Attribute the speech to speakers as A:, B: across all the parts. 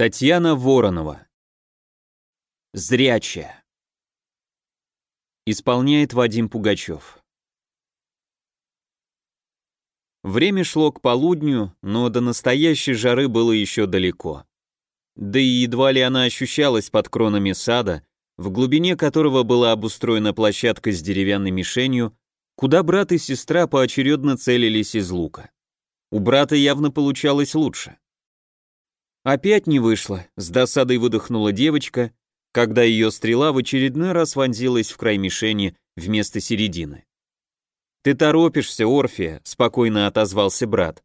A: Татьяна Воронова. Зрячая. Исполняет Вадим Пугачев. Время шло к полудню, но до настоящей жары было еще далеко. Да и едва ли она ощущалась под кронами сада, в глубине которого была обустроена площадка с деревянной мишенью, куда брат и сестра поочередно целились из лука. У брата явно получалось лучше. Опять не вышло, с досадой выдохнула девочка, когда ее стрела в очередной раз вонзилась в край мишени вместо середины. «Ты торопишься, Орфия», — спокойно отозвался брат.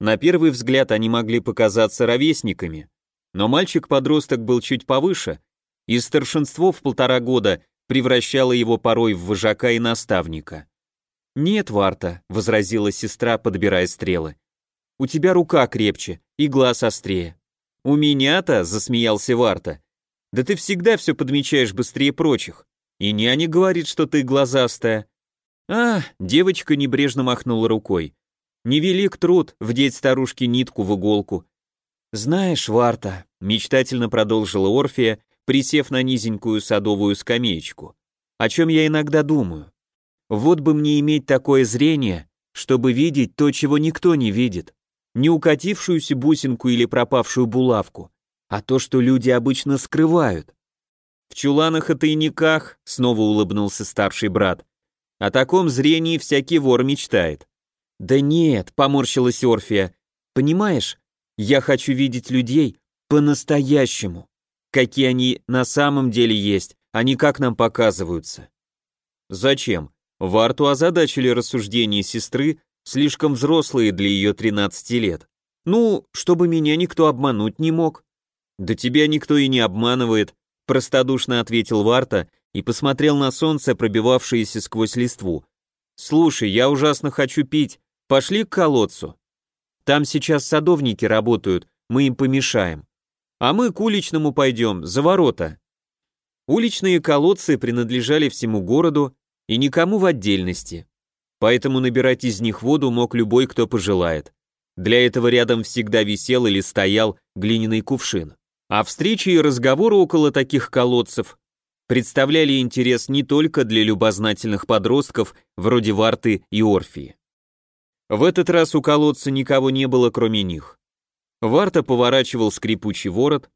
A: На первый взгляд они могли показаться ровесниками, но мальчик-подросток был чуть повыше, и старшинство в полтора года превращало его порой в вожака и наставника. «Нет, Варта», — возразила сестра, подбирая стрелы. «У тебя рука крепче, и глаз острее. У меня-то, засмеялся Варта. Да ты всегда все подмечаешь быстрее прочих. И няня говорит, что ты глазастая. А, девочка небрежно махнула рукой. Невелик труд вдеть старушке нитку в иголку. Знаешь, Варта, мечтательно продолжила Орфия, присев на низенькую садовую скамеечку. О чем я иногда думаю. Вот бы мне иметь такое зрение, чтобы видеть то, чего никто не видит не укатившуюся бусинку или пропавшую булавку, а то, что люди обычно скрывают. В чуланах и тайниках, снова улыбнулся старший брат, о таком зрении всякий вор мечтает. Да нет, поморщилась Орфия, понимаешь, я хочу видеть людей по-настоящему, какие они на самом деле есть, а не как нам показываются. Зачем? Варту озадачили рассуждения сестры слишком взрослые для ее 13 лет. Ну, чтобы меня никто обмануть не мог. Да тебя никто и не обманывает, простодушно ответил Варта и посмотрел на солнце, пробивавшееся сквозь листву. Слушай, я ужасно хочу пить. Пошли к колодцу. Там сейчас садовники работают, мы им помешаем. А мы к уличному пойдем, за ворота. Уличные колодцы принадлежали всему городу и никому в отдельности поэтому набирать из них воду мог любой, кто пожелает. Для этого рядом всегда висел или стоял глиняный кувшин. А встречи и разговоры около таких колодцев представляли интерес не только для любознательных подростков вроде Варты и Орфии. В этот раз у колодца никого не было, кроме них. Варта поворачивал скрипучий ворот,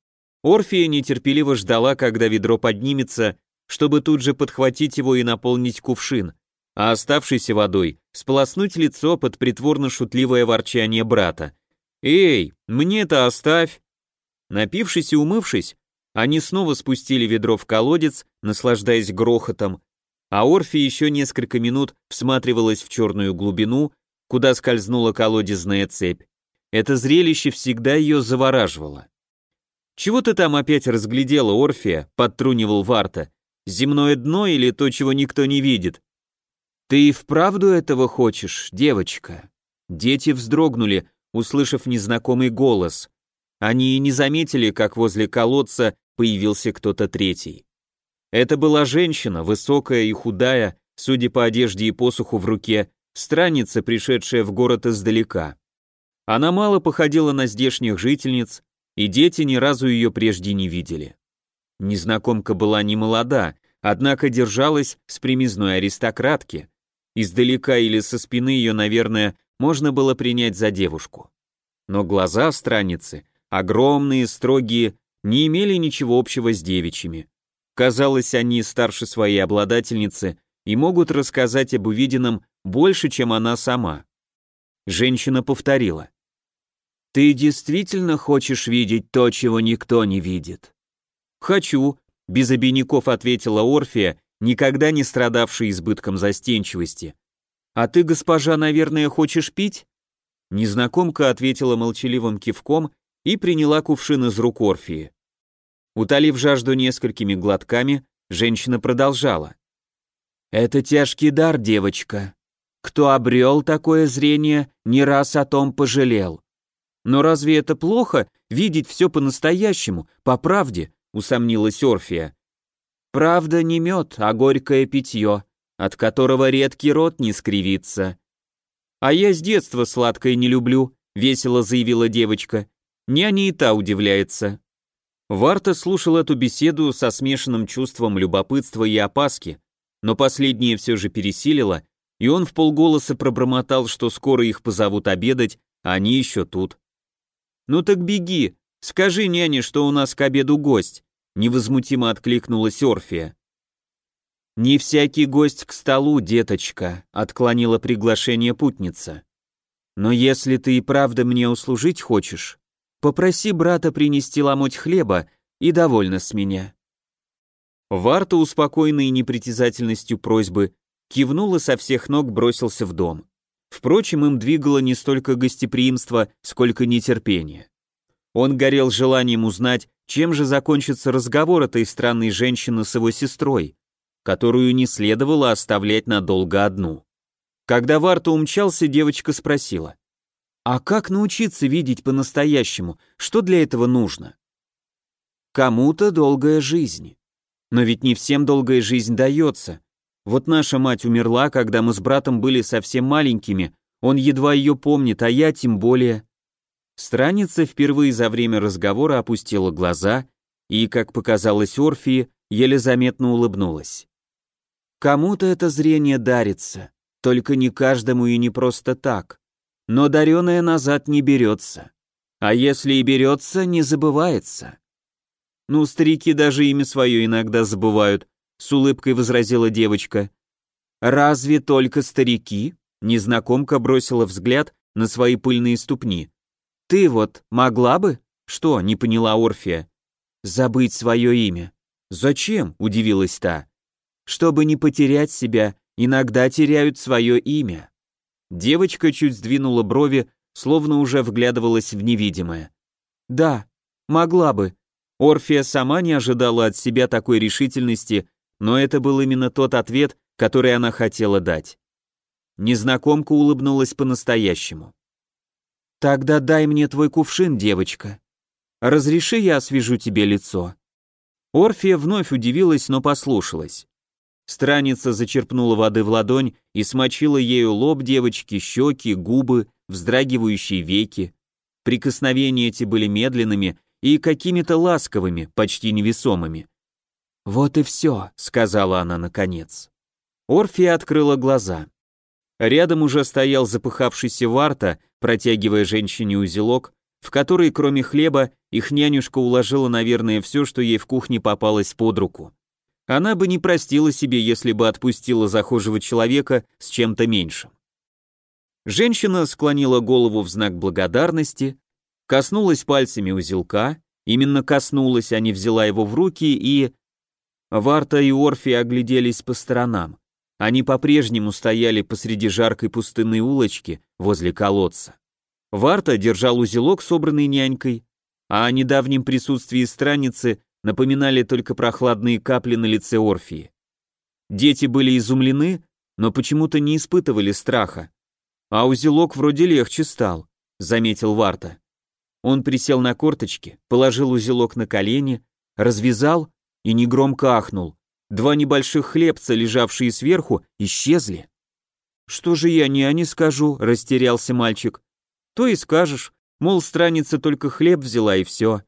A: Орфия нетерпеливо ждала, когда ведро поднимется, чтобы тут же подхватить его и наполнить кувшин, а оставшейся водой сполоснуть лицо под притворно-шутливое ворчание брата. «Эй, мне-то оставь!» Напившись и умывшись, они снова спустили ведро в колодец, наслаждаясь грохотом, а Орфи еще несколько минут всматривалась в черную глубину, куда скользнула колодезная цепь. Это зрелище всегда ее завораживало. «Чего ты там опять разглядела, Орфия?» — подтрунивал Варта. «Земное дно или то, чего никто не видит?» «Ты и вправду этого хочешь, девочка?» Дети вздрогнули, услышав незнакомый голос. Они и не заметили, как возле колодца появился кто-то третий. Это была женщина, высокая и худая, судя по одежде и посуху в руке, странница, пришедшая в город издалека. Она мало походила на здешних жительниц, и дети ни разу ее прежде не видели. Незнакомка была не молода, однако держалась с примизной аристократки, Издалека или со спины ее, наверное, можно было принять за девушку. Но глаза страницы, огромные, строгие, не имели ничего общего с девичьими. Казалось, они старше своей обладательницы и могут рассказать об увиденном больше, чем она сама. Женщина повторила. «Ты действительно хочешь видеть то, чего никто не видит?» «Хочу», — без обиняков ответила Орфия никогда не страдавший избытком застенчивости. «А ты, госпожа, наверное, хочешь пить?» Незнакомка ответила молчаливым кивком и приняла кувшин из рук Орфии. Утолив жажду несколькими глотками, женщина продолжала. «Это тяжкий дар, девочка. Кто обрел такое зрение, не раз о том пожалел. Но разве это плохо, видеть все по-настоящему, по правде?» усомнилась Орфия. Правда не мед, а горькое питье, от которого редкий рот не скривится. А я с детства сладкое не люблю, весело заявила девочка. Няня и та удивляется. Варта слушал эту беседу со смешанным чувством любопытства и опаски, но последнее все же пересилило, и он в полголоса пробормотал, что скоро их позовут обедать, а они еще тут. «Ну так беги, скажи няне, что у нас к обеду гость», невозмутимо откликнулась Орфия. «Не всякий гость к столу, деточка», — отклонила приглашение путница. «Но если ты и правда мне услужить хочешь, Попроси брата принести ломоть хлеба и довольно с меня». Варта, успокоенный непритязательностью просьбы, кивнул и со всех ног бросился в дом. Впрочем, им двигало не столько гостеприимство, сколько нетерпение. Он горел желанием узнать, чем же закончится разговор этой странной женщины с его сестрой, которую не следовало оставлять надолго одну. Когда Варта умчался, девочка спросила. А как научиться видеть по-настоящему? Что для этого нужно? Кому-то долгая жизнь. Но ведь не всем долгая жизнь дается. Вот наша мать умерла, когда мы с братом были совсем маленькими, он едва ее помнит, а я тем более. Страница впервые за время разговора опустила глаза и, как показалось Орфии, еле заметно улыбнулась. Кому-то это зрение дарится, только не каждому и не просто так но даренное назад не берется. А если и берется, не забывается. Ну, старики даже имя свое иногда забывают, с улыбкой возразила девочка. Разве только старики? Незнакомка бросила взгляд на свои пыльные ступни. Ты вот могла бы? Что, не поняла Орфия. Забыть свое имя. Зачем? удивилась та. Чтобы не потерять себя, иногда теряют свое имя. Девочка чуть сдвинула брови, словно уже вглядывалась в невидимое. «Да, могла бы». Орфия сама не ожидала от себя такой решительности, но это был именно тот ответ, который она хотела дать. Незнакомка улыбнулась по-настоящему. «Тогда дай мне твой кувшин, девочка. Разреши, я освежу тебе лицо». Орфия вновь удивилась, но послушалась. Страница зачерпнула воды в ладонь и смочила ею лоб девочки, щеки, губы, вздрагивающие веки. Прикосновения эти были медленными и какими-то ласковыми, почти невесомыми. «Вот и все», — сказала она наконец. Орфия открыла глаза. Рядом уже стоял запыхавшийся Варта, протягивая женщине узелок, в который, кроме хлеба, их нянюшка уложила, наверное, все, что ей в кухне попалось под руку. Она бы не простила себе, если бы отпустила захожего человека с чем-то меньшим. Женщина склонила голову в знак благодарности, коснулась пальцами узелка, именно коснулась, а не взяла его в руки, и... Варта и Орфи огляделись по сторонам. Они по-прежнему стояли посреди жаркой пустынной улочки возле колодца. Варта держал узелок, собранный нянькой, а о недавнем присутствии страницы напоминали только прохладные капли на лице Орфии. Дети были изумлены, но почему-то не испытывали страха. А узелок вроде легче стал, заметил Варта. Он присел на корточки, положил узелок на колени, развязал и негромко ахнул. Два небольших хлебца, лежавшие сверху, исчезли. «Что же я не няне скажу?» – растерялся мальчик. «То и скажешь, мол, страница только хлеб взяла и все.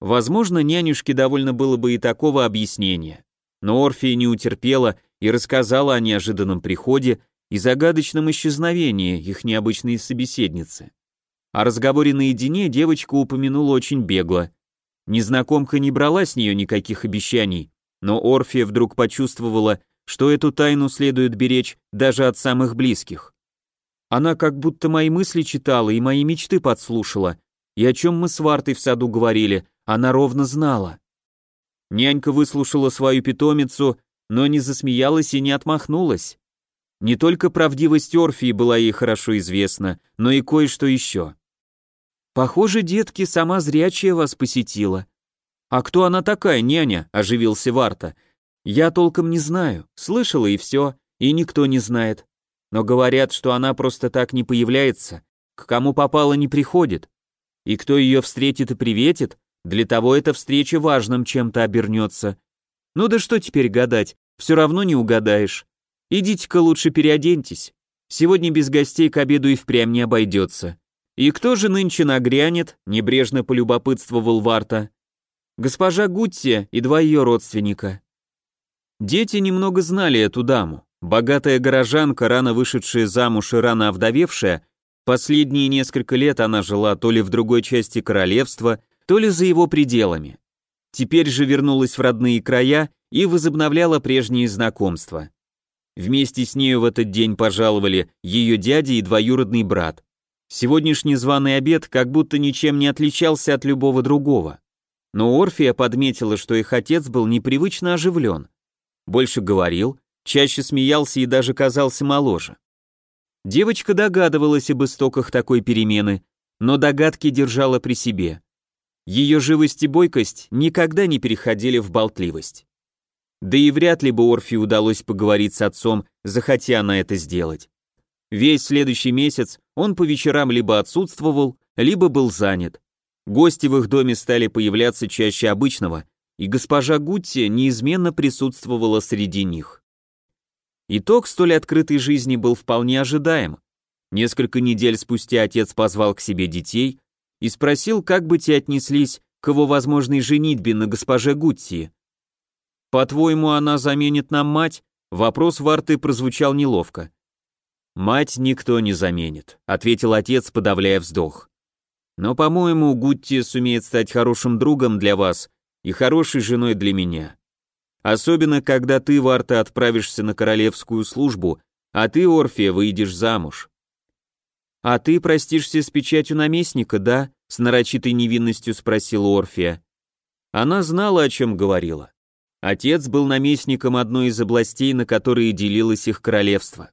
A: Возможно, нянюшке довольно было бы и такого объяснения. Но Орфия не утерпела и рассказала о неожиданном приходе и загадочном исчезновении их необычной собеседницы. О разговоре наедине девочка упомянула очень бегло. Незнакомка не брала с нее никаких обещаний, но Орфия вдруг почувствовала, что эту тайну следует беречь даже от самых близких. Она как будто мои мысли читала и мои мечты подслушала, и о чем мы с Вартой в саду говорили, она ровно знала. Нянька выслушала свою питомицу, но не засмеялась и не отмахнулась. Не только правдивость Орфии была ей хорошо известна, но и кое-что еще. «Похоже, детки, сама зрячая вас посетила». «А кто она такая, няня?» – оживился Варта. «Я толком не знаю, слышала и все, и никто не знает. Но говорят, что она просто так не появляется, к кому попало не приходит. И кто ее встретит и приветит, для того эта встреча важным чем-то обернется. Ну да что теперь гадать, все равно не угадаешь. Идите-ка лучше переоденьтесь. Сегодня без гостей к обеду и впрямь не обойдется. «И кто же нынче нагрянет?» — небрежно полюбопытствовал Варта. «Госпожа Гутти и два ее родственника». Дети немного знали эту даму. Богатая горожанка, рано вышедшая замуж и рано овдовевшая, последние несколько лет она жила то ли в другой части королевства, то ли за его пределами. Теперь же вернулась в родные края и возобновляла прежние знакомства. Вместе с нею в этот день пожаловали ее дядя и двоюродный брат. Сегодняшний званый обед как будто ничем не отличался от любого другого. Но Орфия подметила, что их отец был непривычно оживлен. Больше говорил, чаще смеялся и даже казался моложе. Девочка догадывалась об истоках такой перемены, но догадки держала при себе. Ее живость и бойкость никогда не переходили в болтливость. Да и вряд ли бы Орфи удалось поговорить с отцом, захотя она это сделать. Весь следующий месяц он по вечерам либо отсутствовал, либо был занят. Гости в их доме стали появляться чаще обычного, и госпожа Гутти неизменно присутствовала среди них. Итог столь открытой жизни был вполне ожидаем. Несколько недель спустя отец позвал к себе детей и спросил, как бы те отнеслись к его возможной женитьбе на госпоже Гутти. «По-твоему, она заменит нам мать?» Вопрос Варты прозвучал неловко. «Мать никто не заменит», — ответил отец, подавляя вздох. «Но, по-моему, Гутти сумеет стать хорошим другом для вас и хорошей женой для меня. Особенно, когда ты, Варта, отправишься на королевскую службу, а ты, Орфия, выйдешь замуж. А ты простишься с печатью наместника, да? С нарочитой невинностью спросила Орфия. Она знала, о чем говорила. Отец был наместником одной из областей, на которые делилось их королевство.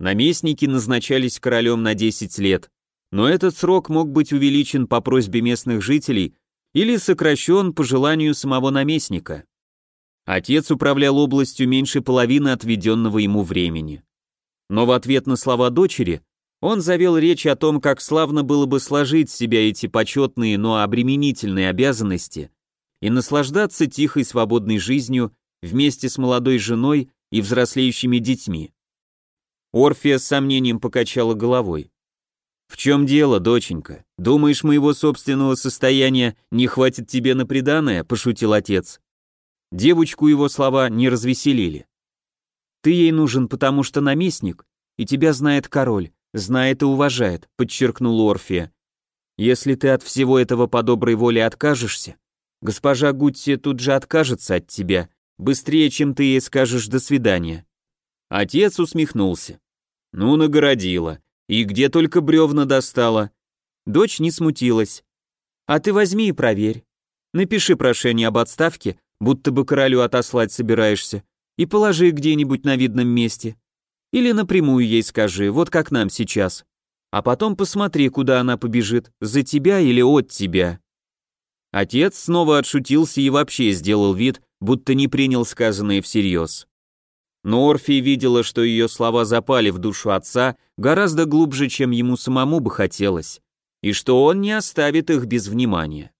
A: Наместники назначались королем на 10 лет, но этот срок мог быть увеличен по просьбе местных жителей или сокращен по желанию самого наместника. Отец управлял областью меньше половины отведенного ему времени. Но в ответ на слова дочери он завел речь о том, как славно было бы сложить с себя эти почетные, но обременительные обязанности и наслаждаться тихой свободной жизнью вместе с молодой женой и взрослеющими детьми. Орфия с сомнением покачала головой. «В чем дело, доченька? Думаешь, моего собственного состояния не хватит тебе на приданое?» – пошутил отец. Девочку его слова не развеселили. «Ты ей нужен, потому что наместник, и тебя знает король, знает и уважает», — подчеркнул Орфия. «Если ты от всего этого по доброй воле откажешься, госпожа Гутти тут же откажется от тебя, быстрее, чем ты ей скажешь «до свидания». Отец усмехнулся. «Ну, нагородила. И где только бревна достала». Дочь не смутилась. «А ты возьми и проверь. Напиши прошение об отставке, будто бы королю отослать собираешься, и положи где-нибудь на видном месте. Или напрямую ей скажи, вот как нам сейчас. А потом посмотри, куда она побежит, за тебя или от тебя. Отец снова отшутился и вообще сделал вид, будто не принял сказанное всерьез. Но Орфия видела, что ее слова запали в душу отца гораздо глубже, чем ему самому бы хотелось, и что он не оставит их без внимания.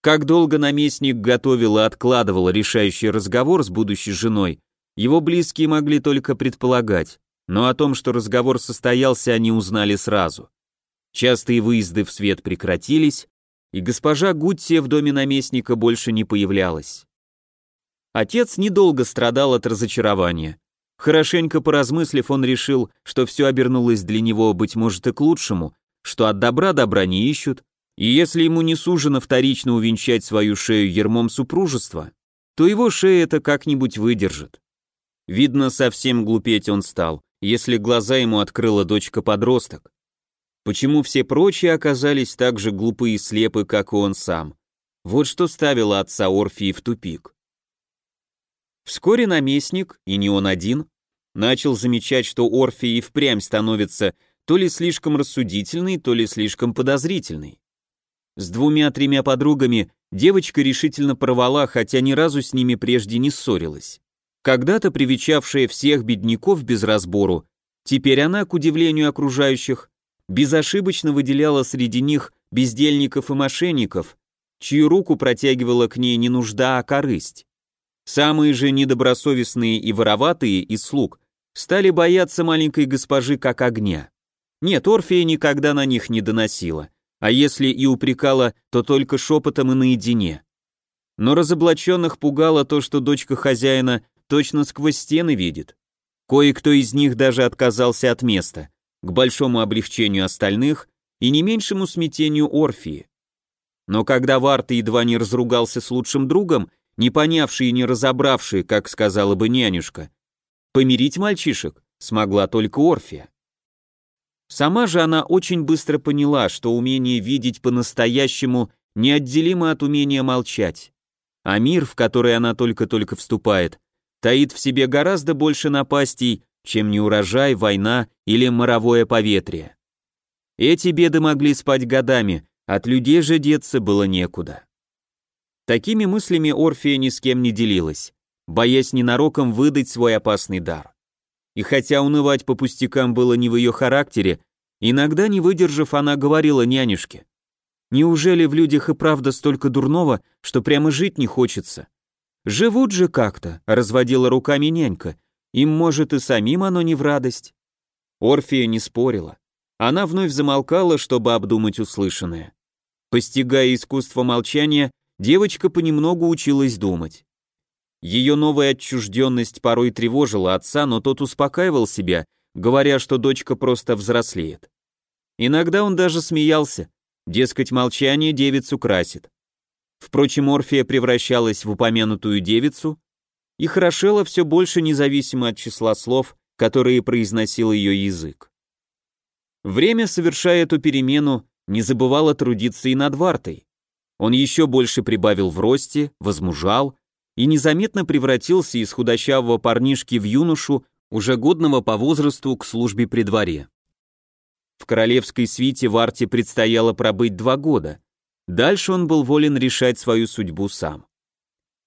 A: Как долго наместник готовил и откладывал решающий разговор с будущей женой, его близкие могли только предполагать но о том, что разговор состоялся, они узнали сразу. Частые выезды в свет прекратились, и госпожа Гутсия в доме наместника больше не появлялась. Отец недолго страдал от разочарования. Хорошенько поразмыслив, он решил, что все обернулось для него, быть может, и к лучшему, что от добра добра не ищут, и если ему не сужено вторично увенчать свою шею ермом супружества, то его шея это как-нибудь выдержит. Видно, совсем глупеть он стал, если глаза ему открыла дочка-подросток? Почему все прочие оказались так же глупы и слепы, как и он сам? Вот что ставило отца Орфии в тупик. Вскоре наместник, и не он один, начал замечать, что Орфия и впрямь становится то ли слишком рассудительной, то ли слишком подозрительной. С двумя-тремя подругами девочка решительно порвала, хотя ни разу с ними прежде не ссорилась. Когда-то привечавшая всех бедняков без разбору, теперь она, к удивлению окружающих, безошибочно выделяла среди них бездельников и мошенников, чью руку протягивала к ней не нужда, а корысть. Самые же недобросовестные и вороватые из слуг стали бояться маленькой госпожи как огня. Нет, Орфия никогда на них не доносила, а если и упрекала, то только шепотом и наедине. Но разоблаченных пугало то, что дочка хозяина точно сквозь стены видит. Кое-кто из них даже отказался от места, к большому облегчению остальных и не меньшему смятению Орфии. Но когда Варта едва не разругался с лучшим другом, не понявший и не разобравший, как сказала бы нянюшка, помирить мальчишек смогла только Орфия. Сама же она очень быстро поняла, что умение видеть по-настоящему неотделимо от умения молчать. А мир, в который она только-только вступает, таит в себе гораздо больше напастей, чем неурожай, война или моровое поветрие. Эти беды могли спать годами, от людей же деться было некуда. Такими мыслями Орфия ни с кем не делилась, боясь ненароком выдать свой опасный дар. И хотя унывать по пустякам было не в ее характере, иногда не выдержав, она говорила нянюшке, «Неужели в людях и правда столько дурного, что прямо жить не хочется? Живут же как-то», — разводила руками нянька, «им, может, и самим оно не в радость». Орфия не спорила. Она вновь замолкала, чтобы обдумать услышанное. Постигая искусство молчания, девочка понемногу училась думать. Ее новая отчужденность порой тревожила отца, но тот успокаивал себя, говоря, что дочка просто взрослеет. Иногда он даже смеялся, дескать, молчание девицу красит. Впрочем, Орфия превращалась в упомянутую девицу и хорошела все больше независимо от числа слов, которые произносил ее язык. Время, совершая эту перемену, не забывало трудиться и над Вартой. Он еще больше прибавил в росте, возмужал и незаметно превратился из худощавого парнишки в юношу, уже годного по возрасту к службе при дворе. В королевской свите Варте предстояло пробыть два года. Дальше он был волен решать свою судьбу сам.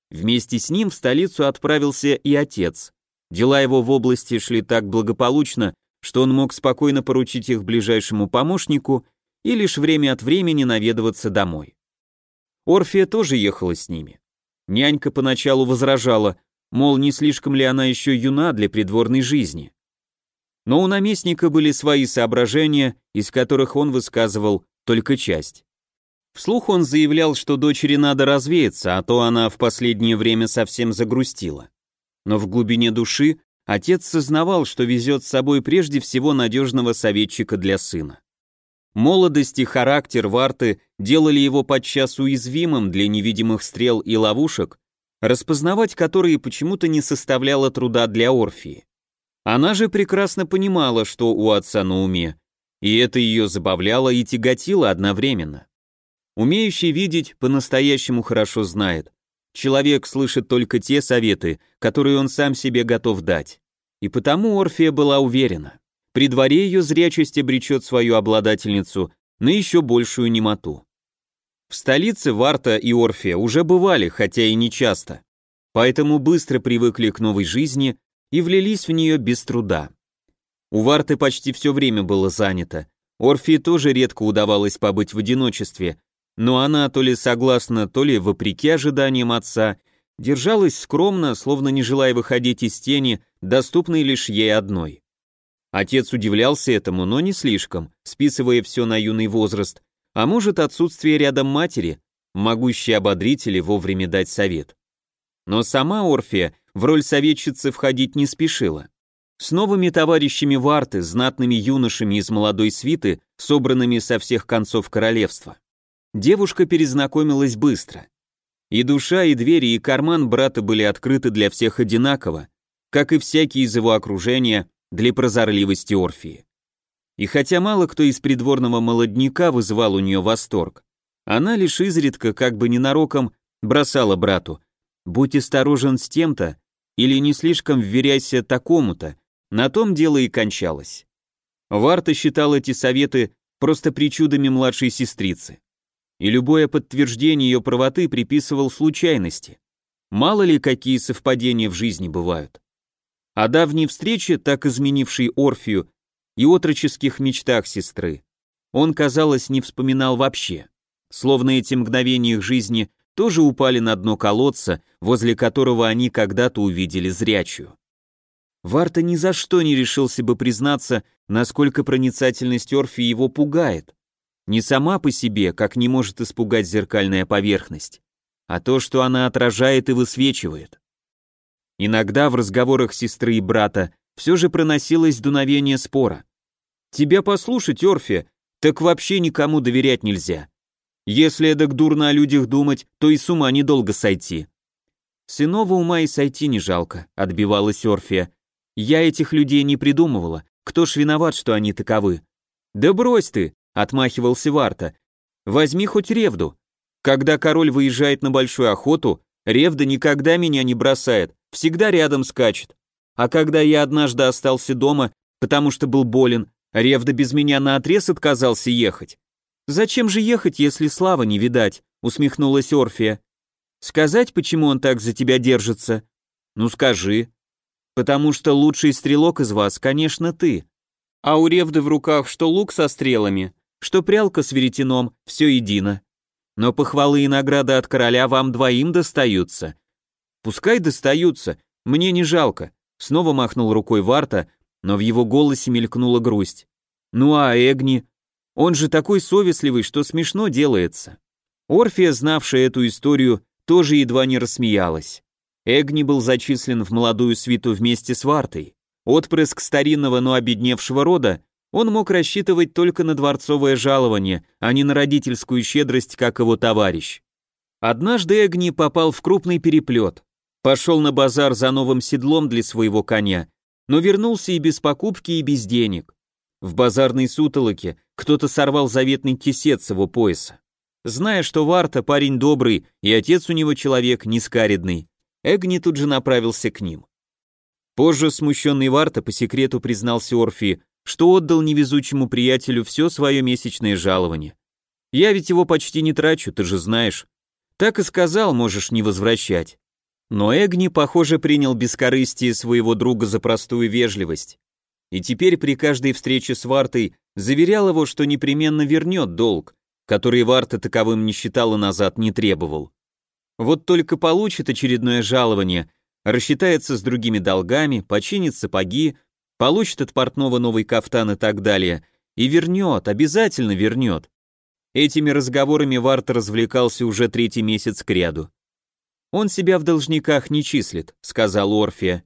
A: Вместе с ним в столицу отправился и отец. Дела его в области шли так благополучно, что он мог спокойно поручить их ближайшему помощнику и лишь время от времени наведываться домой. Орфия тоже ехала с ними. Нянька поначалу возражала, мол, не слишком ли она еще юна для придворной жизни. Но у наместника были свои соображения, из которых он высказывал только часть. Вслух он заявлял, что дочери надо развеяться, а то она в последнее время совсем загрустила. Но в глубине души отец сознавал, что везет с собой прежде всего надежного советчика для сына. Молодость и характер Варты делали его подчас уязвимым для невидимых стрел и ловушек, распознавать которые почему-то не составляло труда для Орфии. Она же прекрасно понимала, что у отца на уме, и это ее забавляло и тяготило одновременно. Умеющий видеть по-настоящему хорошо знает. Человек слышит только те советы, которые он сам себе готов дать. И потому Орфия была уверена. При дворе ее зрячесть обречет свою обладательницу на еще большую немоту. В столице Варта и Орфия уже бывали, хотя и не часто, поэтому быстро привыкли к новой жизни и влились в нее без труда. У Варты почти все время было занято, Орфии тоже редко удавалось побыть в одиночестве, но она то ли согласно, то ли вопреки ожиданиям отца, держалась скромно, словно не желая выходить из тени, доступной лишь ей одной. Отец удивлялся этому, но не слишком, списывая все на юный возраст, а может отсутствие рядом матери, могущей ободрить или вовремя дать совет. Но сама Орфия в роль советчицы входить не спешила. С новыми товарищами Варты, знатными юношами из молодой свиты, собранными со всех концов королевства. Девушка перезнакомилась быстро. И душа, и двери, и карман брата были открыты для всех одинаково, как и всякий из его окружения, для прозорливости Орфии. И хотя мало кто из придворного молодняка вызывал у нее восторг, она лишь изредка, как бы ненароком, бросала брату «Будь осторожен с тем-то» или «Не слишком вверяйся такому-то», на том дело и кончалось. Варта считал эти советы просто причудами младшей сестрицы. И любое подтверждение ее правоты приписывал случайности. Мало ли какие совпадения в жизни бывают. О давней встрече, так изменившей Орфию, и отроческих мечтах сестры. Он, казалось, не вспоминал вообще. Словно эти мгновения их жизни тоже упали на дно колодца, возле которого они когда-то увидели зрячую. Варта ни за что не решился бы признаться, насколько проницательность Орфи его пугает. Не сама по себе, как не может испугать зеркальная поверхность, а то, что она отражает и высвечивает. Иногда в разговорах сестры и брата все же проносилось дуновение спора. «Тебя послушать, Орфи, так вообще никому доверять нельзя. Если эдак дурно о людях думать, то и с ума недолго сойти». «С иного ума и сойти не жалко», — отбивалась Орфия. «Я этих людей не придумывала. Кто ж виноват, что они таковы?» «Да брось ты», — отмахивался Варта. «Возьми хоть Ревду. Когда король выезжает на большую охоту, Ревда никогда меня не бросает, всегда рядом скачет. А когда я однажды остался дома, потому что был болен, Ревда без меня наотрез отказался ехать. «Зачем же ехать, если слава не видать?» — усмехнулась Орфия. «Сказать, почему он так за тебя держится?» «Ну скажи». «Потому что лучший стрелок из вас, конечно, ты. А у Ревды в руках что лук со стрелами, что прялка с веретеном, все едино. Но похвалы и награды от короля вам двоим достаются. Пускай достаются, мне не жалко. Снова махнул рукой Варта, но в его голосе мелькнула грусть. Ну а Эгни? Он же такой совестливый, что смешно делается. Орфия, знавшая эту историю, тоже едва не рассмеялась. Эгни был зачислен в молодую свиту вместе с Вартой. Отпрыск старинного, но обедневшего рода, он мог рассчитывать только на дворцовое жалование, а не на родительскую щедрость, как его товарищ. Однажды Эгни попал в крупный переплет. Пошел на базар за новым седлом для своего коня, но вернулся и без покупки, и без денег. В базарной сутолоке кто-то сорвал заветный кисет с его пояса. Зная, что Варта парень добрый, и отец у него человек нескаредный, Эгни тут же направился к ним. Позже смущенный Варта по секрету признался Орфи, что отдал невезучему приятелю все свое месячное жалование. Я ведь его почти не трачу, ты же знаешь. Так и сказал, можешь не возвращать. Но Эгни, похоже, принял бескорыстие своего друга за простую вежливость. И теперь при каждой встрече с Вартой заверял его, что непременно вернет долг, который Варта таковым не считал и назад не требовал. Вот только получит очередное жалование, рассчитается с другими долгами, починит сапоги, получит от портного новый кафтан и так далее, и вернет, обязательно вернет. Этими разговорами Варта развлекался уже третий месяц кряду. «Он себя в должниках не числит», — сказал Орфия.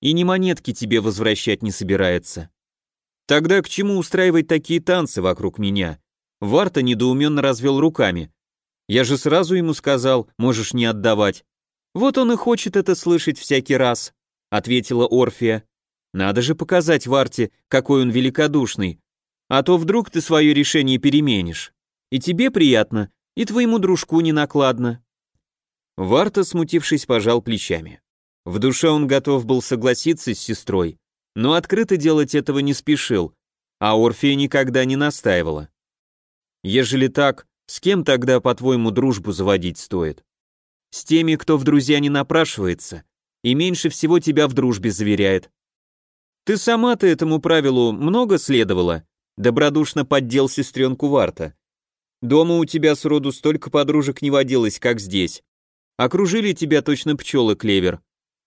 A: «И ни монетки тебе возвращать не собирается». «Тогда к чему устраивать такие танцы вокруг меня?» Варта недоуменно развел руками. «Я же сразу ему сказал, можешь не отдавать». «Вот он и хочет это слышать всякий раз», — ответила Орфия. «Надо же показать Варте, какой он великодушный. А то вдруг ты свое решение переменишь. И тебе приятно, и твоему дружку не накладно». Варта, смутившись, пожал плечами. В душе он готов был согласиться с сестрой, но открыто делать этого не спешил, а Орфея никогда не настаивала. Ежели так, с кем тогда, по-твоему, дружбу заводить стоит? С теми, кто в друзья не напрашивается и меньше всего тебя в дружбе заверяет. Ты сама-то этому правилу много следовала? Добродушно поддел сестренку Варта. Дома у тебя сроду столько подружек не водилось, как здесь. Окружили тебя точно пчелы, Клевер.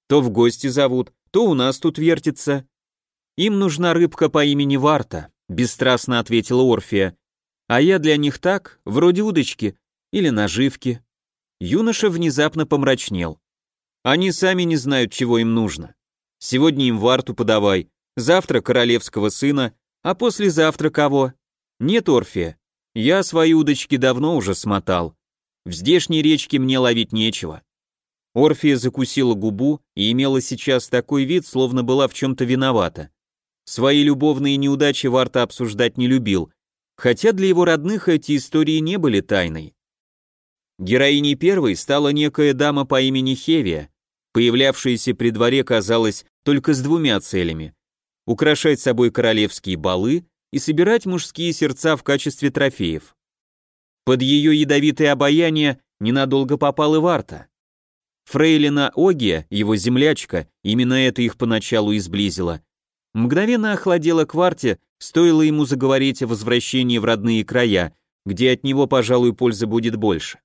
A: То в гости зовут, то у нас тут вертится. Им нужна рыбка по имени Варта, бесстрастно ответила Орфия. А я для них так, вроде удочки или наживки. Юноша внезапно помрачнел. Они сами не знают, чего им нужно. Сегодня им Варту подавай, завтра королевского сына, а послезавтра кого? Нет, Орфия, я свои удочки давно уже смотал. В здешней речке мне ловить нечего. Орфия закусила губу и имела сейчас такой вид, словно была в чем-то виновата. Свои любовные неудачи Варта обсуждать не любил, хотя для его родных эти истории не были тайной. Героиней первой стала некая дама по имени Хевия, появлявшаяся при дворе, казалось, только с двумя целями – украшать собой королевские балы и собирать мужские сердца в качестве трофеев. Под ее ядовитое обаяние ненадолго попал и Варта. Фрейлина Огия, его землячка, именно это их поначалу изблизило, мгновенно охладела к Варте, стоило ему заговорить о возвращении в родные края, где от него, пожалуй, пользы будет больше.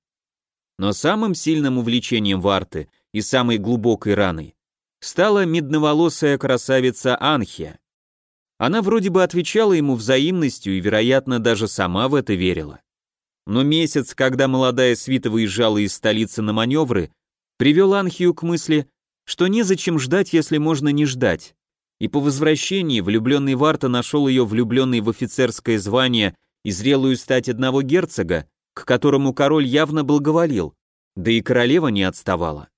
A: Но самым сильным увлечением Варты и самой глубокой раной стала медноволосая красавица Анхия. Она вроде бы отвечала ему взаимностью и, вероятно, даже сама в это верила. Но месяц, когда молодая свита выезжала из столицы на маневры, привел Анхию к мысли, что незачем ждать, если можно не ждать. И по возвращении влюбленный Варта нашел ее влюбленной в офицерское звание и зрелую стать одного герцога, к которому король явно благоволил, да и королева не отставала.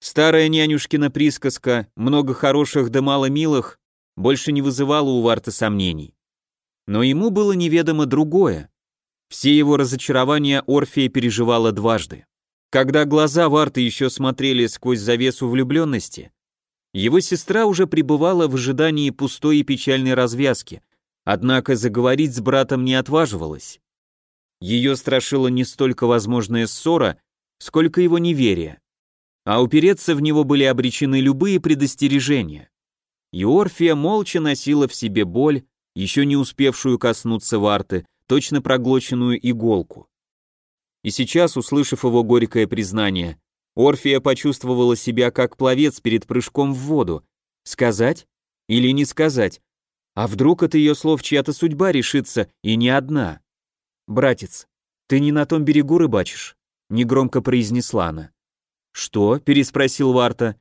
A: Старая нянюшкина присказка «много хороших да мало милых» больше не вызывала у Варта сомнений. Но ему было неведомо другое. Все его разочарования Орфия переживала дважды. Когда глаза Варта еще смотрели сквозь завесу влюбленности, его сестра уже пребывала в ожидании пустой и печальной развязки, однако заговорить с братом не отваживалась. Ее страшила не столько возможная ссора, сколько его неверие. А упереться в него были обречены любые предостережения. И Орфия молча носила в себе боль, еще не успевшую коснуться варты, точно проглоченную иголку. И сейчас, услышав его горькое признание, Орфия почувствовала себя как пловец перед прыжком в воду. Сказать или не сказать? А вдруг от ее слов чья-то судьба решится, и не одна? «Братец, ты не на том берегу рыбачишь?» — негромко произнесла она. «Что?» — переспросил Варта.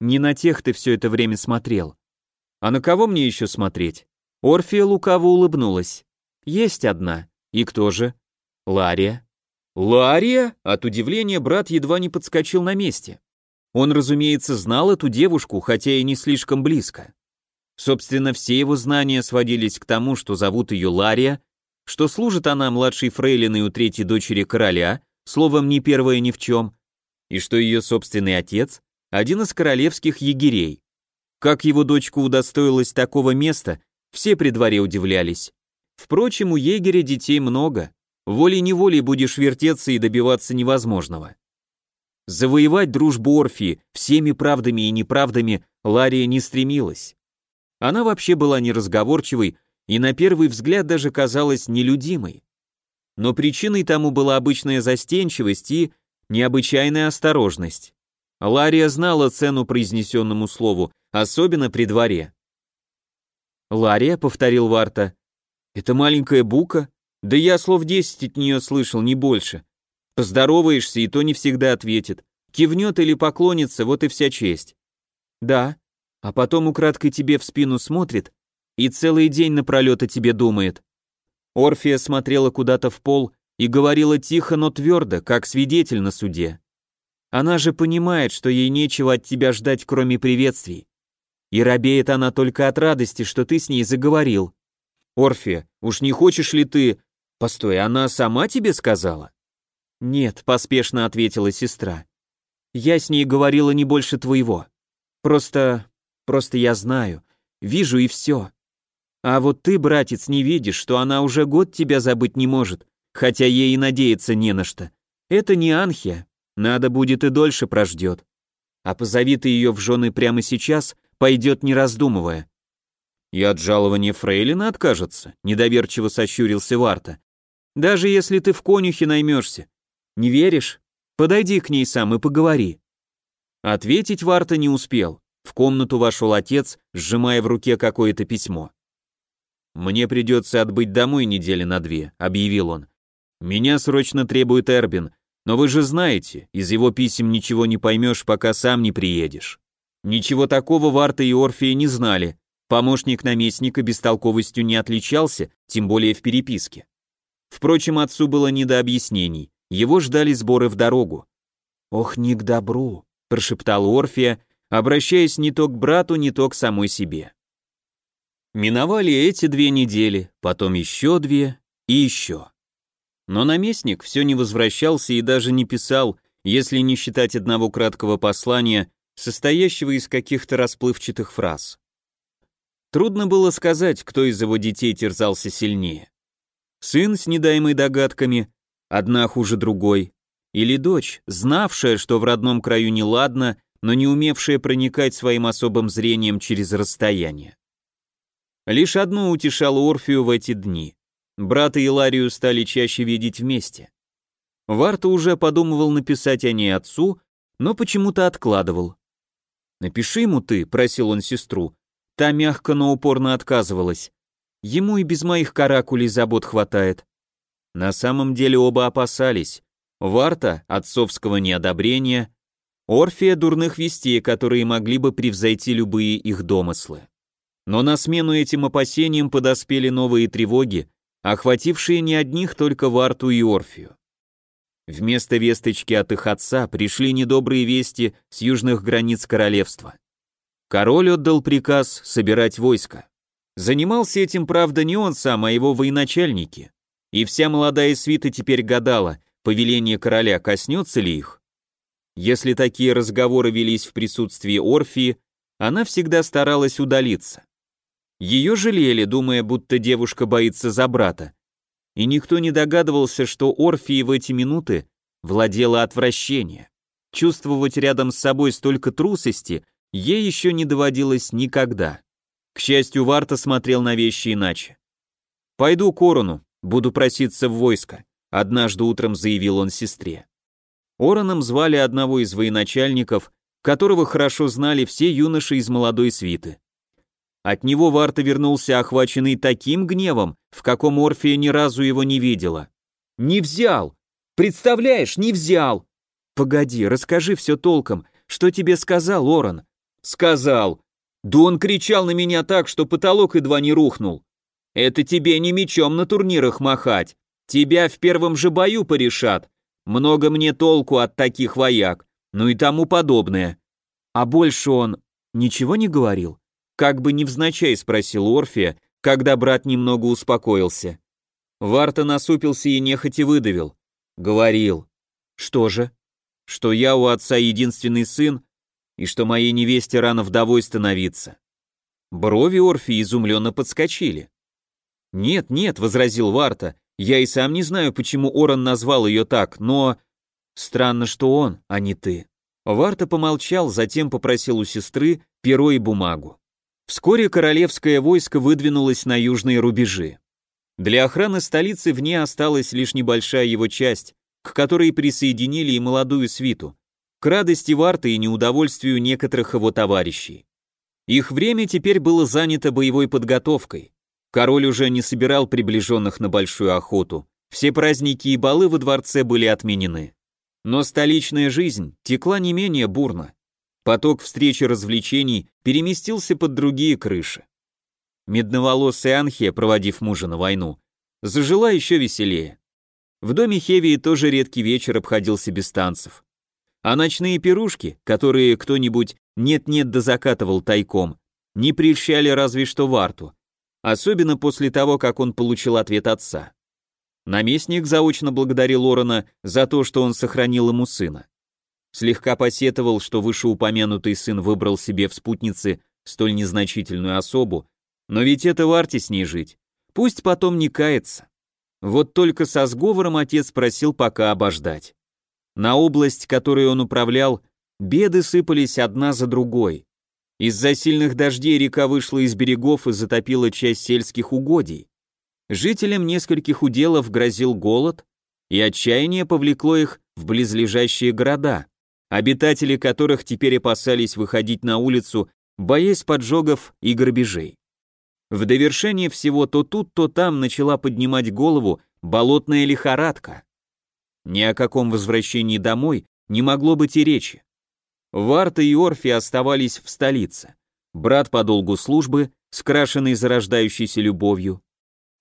A: «Не на тех ты все это время смотрел». «А на кого мне еще смотреть?» Орфия лукаво улыбнулась. «Есть одна. И кто же?» «Лария». «Лария?» От удивления брат едва не подскочил на месте. Он, разумеется, знал эту девушку, хотя и не слишком близко. Собственно, все его знания сводились к тому, что зовут ее Лария, что служит она младшей фрейлиной у третьей дочери короля, словом, не первая ни в чем, и что ее собственный отец – один из королевских егерей. Как его дочка удостоилась такого места, все при дворе удивлялись. Впрочем, у егеря детей много, волей-неволей будешь вертеться и добиваться невозможного. Завоевать дружбу Орфии всеми правдами и неправдами Лария не стремилась. Она вообще была неразговорчивой и на первый взгляд даже казалась нелюдимой. Но причиной тому была обычная застенчивость и необычайная осторожность. Лария знала цену произнесенному слову, особенно при дворе. «Лария», — повторил Варта, — «это маленькая бука, да я слов десять от нее слышал, не больше. Поздороваешься, и то не всегда ответит. Кивнет или поклонится, вот и вся честь. Да, а потом украдкой тебе в спину смотрит и целый день напролет о тебе думает. Орфия смотрела куда-то в пол и говорила тихо, но твердо, как свидетель на суде. Она же понимает, что ей нечего от тебя ждать, кроме приветствий. И робеет она только от радости, что ты с ней заговорил. Орфия, уж не хочешь ли ты... Постой, она сама тебе сказала? Нет, поспешно ответила сестра. Я с ней говорила не больше твоего. Просто... просто я знаю, вижу и все. А вот ты, братец, не видишь, что она уже год тебя забыть не может, хотя ей и надеяться не на что. Это не Анхия, надо будет и дольше прождет. А позови ты ее в жены прямо сейчас, пойдет не раздумывая. И от жалования Фрейлина откажется, недоверчиво сощурился Варта. Даже если ты в конюхе наймешься. Не веришь? Подойди к ней сам и поговори». Ответить Варта не успел. В комнату вошел отец, сжимая в руке какое-то письмо. «Мне придется отбыть домой недели на две», — объявил он. «Меня срочно требует Эрбин, но вы же знаете, из его писем ничего не поймешь, пока сам не приедешь». Ничего такого Варта и Орфия не знали. Помощник наместника бестолковостью не отличался, тем более в переписке. Впрочем, отцу было не до объяснений. Его ждали сборы в дорогу. «Ох, не к добру», — прошептал Орфия, обращаясь не то к брату, не то к самой себе. Миновали эти две недели, потом еще две и еще. Но наместник все не возвращался и даже не писал, если не считать одного краткого послания, состоящего из каких-то расплывчатых фраз. Трудно было сказать, кто из его детей терзался сильнее. Сын с недаемой догадками, одна хуже другой, или дочь, знавшая, что в родном краю неладно, но не умевшая проникать своим особым зрением через расстояние. Лишь одно утешало Орфию в эти дни. Брата и Ларию стали чаще видеть вместе. Варта уже подумывал написать о ней отцу, но почему-то откладывал. «Напиши ему ты», — просил он сестру. Та мягко, но упорно отказывалась. Ему и без моих каракулей забот хватает. На самом деле оба опасались. Варта — отцовского неодобрения, Орфия — дурных вестей, которые могли бы превзойти любые их домыслы. Но на смену этим опасениям подоспели новые тревоги, охватившие не одних только Варту и Орфию. Вместо весточки от их отца пришли недобрые вести с южных границ королевства. Король отдал приказ собирать войско. Занимался этим, правда, не он сам, а его военачальники. И вся молодая свита теперь гадала, повеление короля коснется ли их. Если такие разговоры велись в присутствии Орфии, она всегда старалась удалиться. Ее жалели, думая, будто девушка боится за брата. И никто не догадывался, что Орфии в эти минуты владело отвращение. Чувствовать рядом с собой столько трусости ей еще не доводилось никогда. К счастью, Варта смотрел на вещи иначе. «Пойду к Орону, буду проситься в войско», — однажды утром заявил он сестре. Ороном звали одного из военачальников, которого хорошо знали все юноши из молодой свиты. От него Варта вернулся охваченный таким гневом, в каком Орфия ни разу его не видела. «Не взял! Представляешь, не взял!» «Погоди, расскажи все толком. Что тебе сказал Орон?» «Сказал. Да он кричал на меня так, что потолок едва не рухнул. Это тебе не мечом на турнирах махать. Тебя в первом же бою порешат. Много мне толку от таких вояк. Ну и тому подобное. А больше он ничего не говорил? Как бы невзначай спросил Орфия, когда брат немного успокоился. Варта насупился и нехотя выдавил. Говорил. Что же? Что я у отца единственный сын, и что моей невесте рано вдовой становиться. Брови Орфи изумленно подскочили. «Нет, нет», — возразил Варта, — «я и сам не знаю, почему Оран назвал ее так, но...» «Странно, что он, а не ты». Варта помолчал, затем попросил у сестры перо и бумагу. Вскоре королевское войско выдвинулось на южные рубежи. Для охраны столицы в ней осталась лишь небольшая его часть, к которой присоединили и молодую свиту, к радости Варта и неудовольствию некоторых его товарищей. Их время теперь было занято боевой подготовкой. Король уже не собирал приближенных на большую охоту, все праздники и балы во дворце были отменены. Но столичная жизнь текла не менее бурно. Поток встреч и развлечений переместился под другие крыши. Медноволосая Анхия, проводив мужа на войну, зажила еще веселее. В доме Хевии тоже редкий вечер обходился без танцев. А ночные пирушки, которые кто-нибудь нет-нет да закатывал тайком, не прельщали разве что Варту, особенно после того, как он получил ответ отца. Наместник заочно благодарил Орона за то, что он сохранил ему сына. Слегка посетовал, что вышеупомянутый сын выбрал себе в спутнице столь незначительную особу, но ведь это в арте с ней жить. Пусть потом не кается. Вот только со сговором отец просил пока обождать. На область, которой он управлял, беды сыпались одна за другой. Из-за сильных дождей река вышла из берегов и затопила часть сельских угодий. Жителям нескольких уделов грозил голод, и отчаяние повлекло их в близлежащие города обитатели которых теперь опасались выходить на улицу, боясь поджогов и грабежей. В довершение всего то тут, то там начала поднимать голову болотная лихорадка. Ни о каком возвращении домой не могло быть и речи. Варта и Орфи оставались в столице. Брат по долгу службы, скрашенный зарождающейся любовью.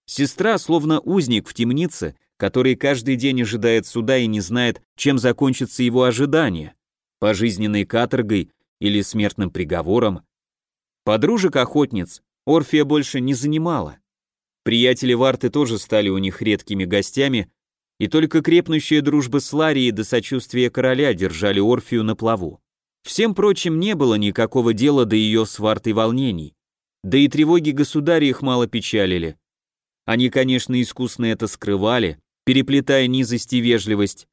A: Сестра, словно узник в темнице, который каждый день ожидает суда и не знает, чем закончится его ожидание пожизненной каторгой или смертным приговором. Подружек-охотниц Орфия больше не занимала. Приятели Варты тоже стали у них редкими гостями, и только крепнущая дружба с Ларией до сочувствия короля держали Орфию на плаву. Всем прочим не было никакого дела до ее с Вартой волнений, да и тревоги государя их мало печалили. Они, конечно, искусно это скрывали, переплетая низость и вежливость,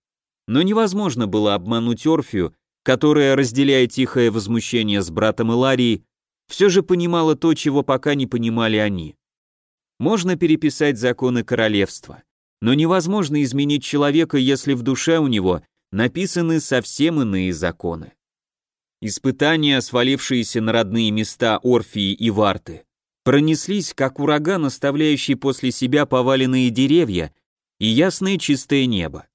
A: но невозможно было обмануть Орфию, которая, разделяя тихое возмущение с братом Иларией, все же понимала то, чего пока не понимали они. Можно переписать законы королевства, но невозможно изменить человека, если в душе у него написаны совсем иные законы. Испытания, свалившиеся на родные места Орфии и Варты, пронеслись, как ураган, оставляющий после себя поваленные деревья и ясное чистое небо.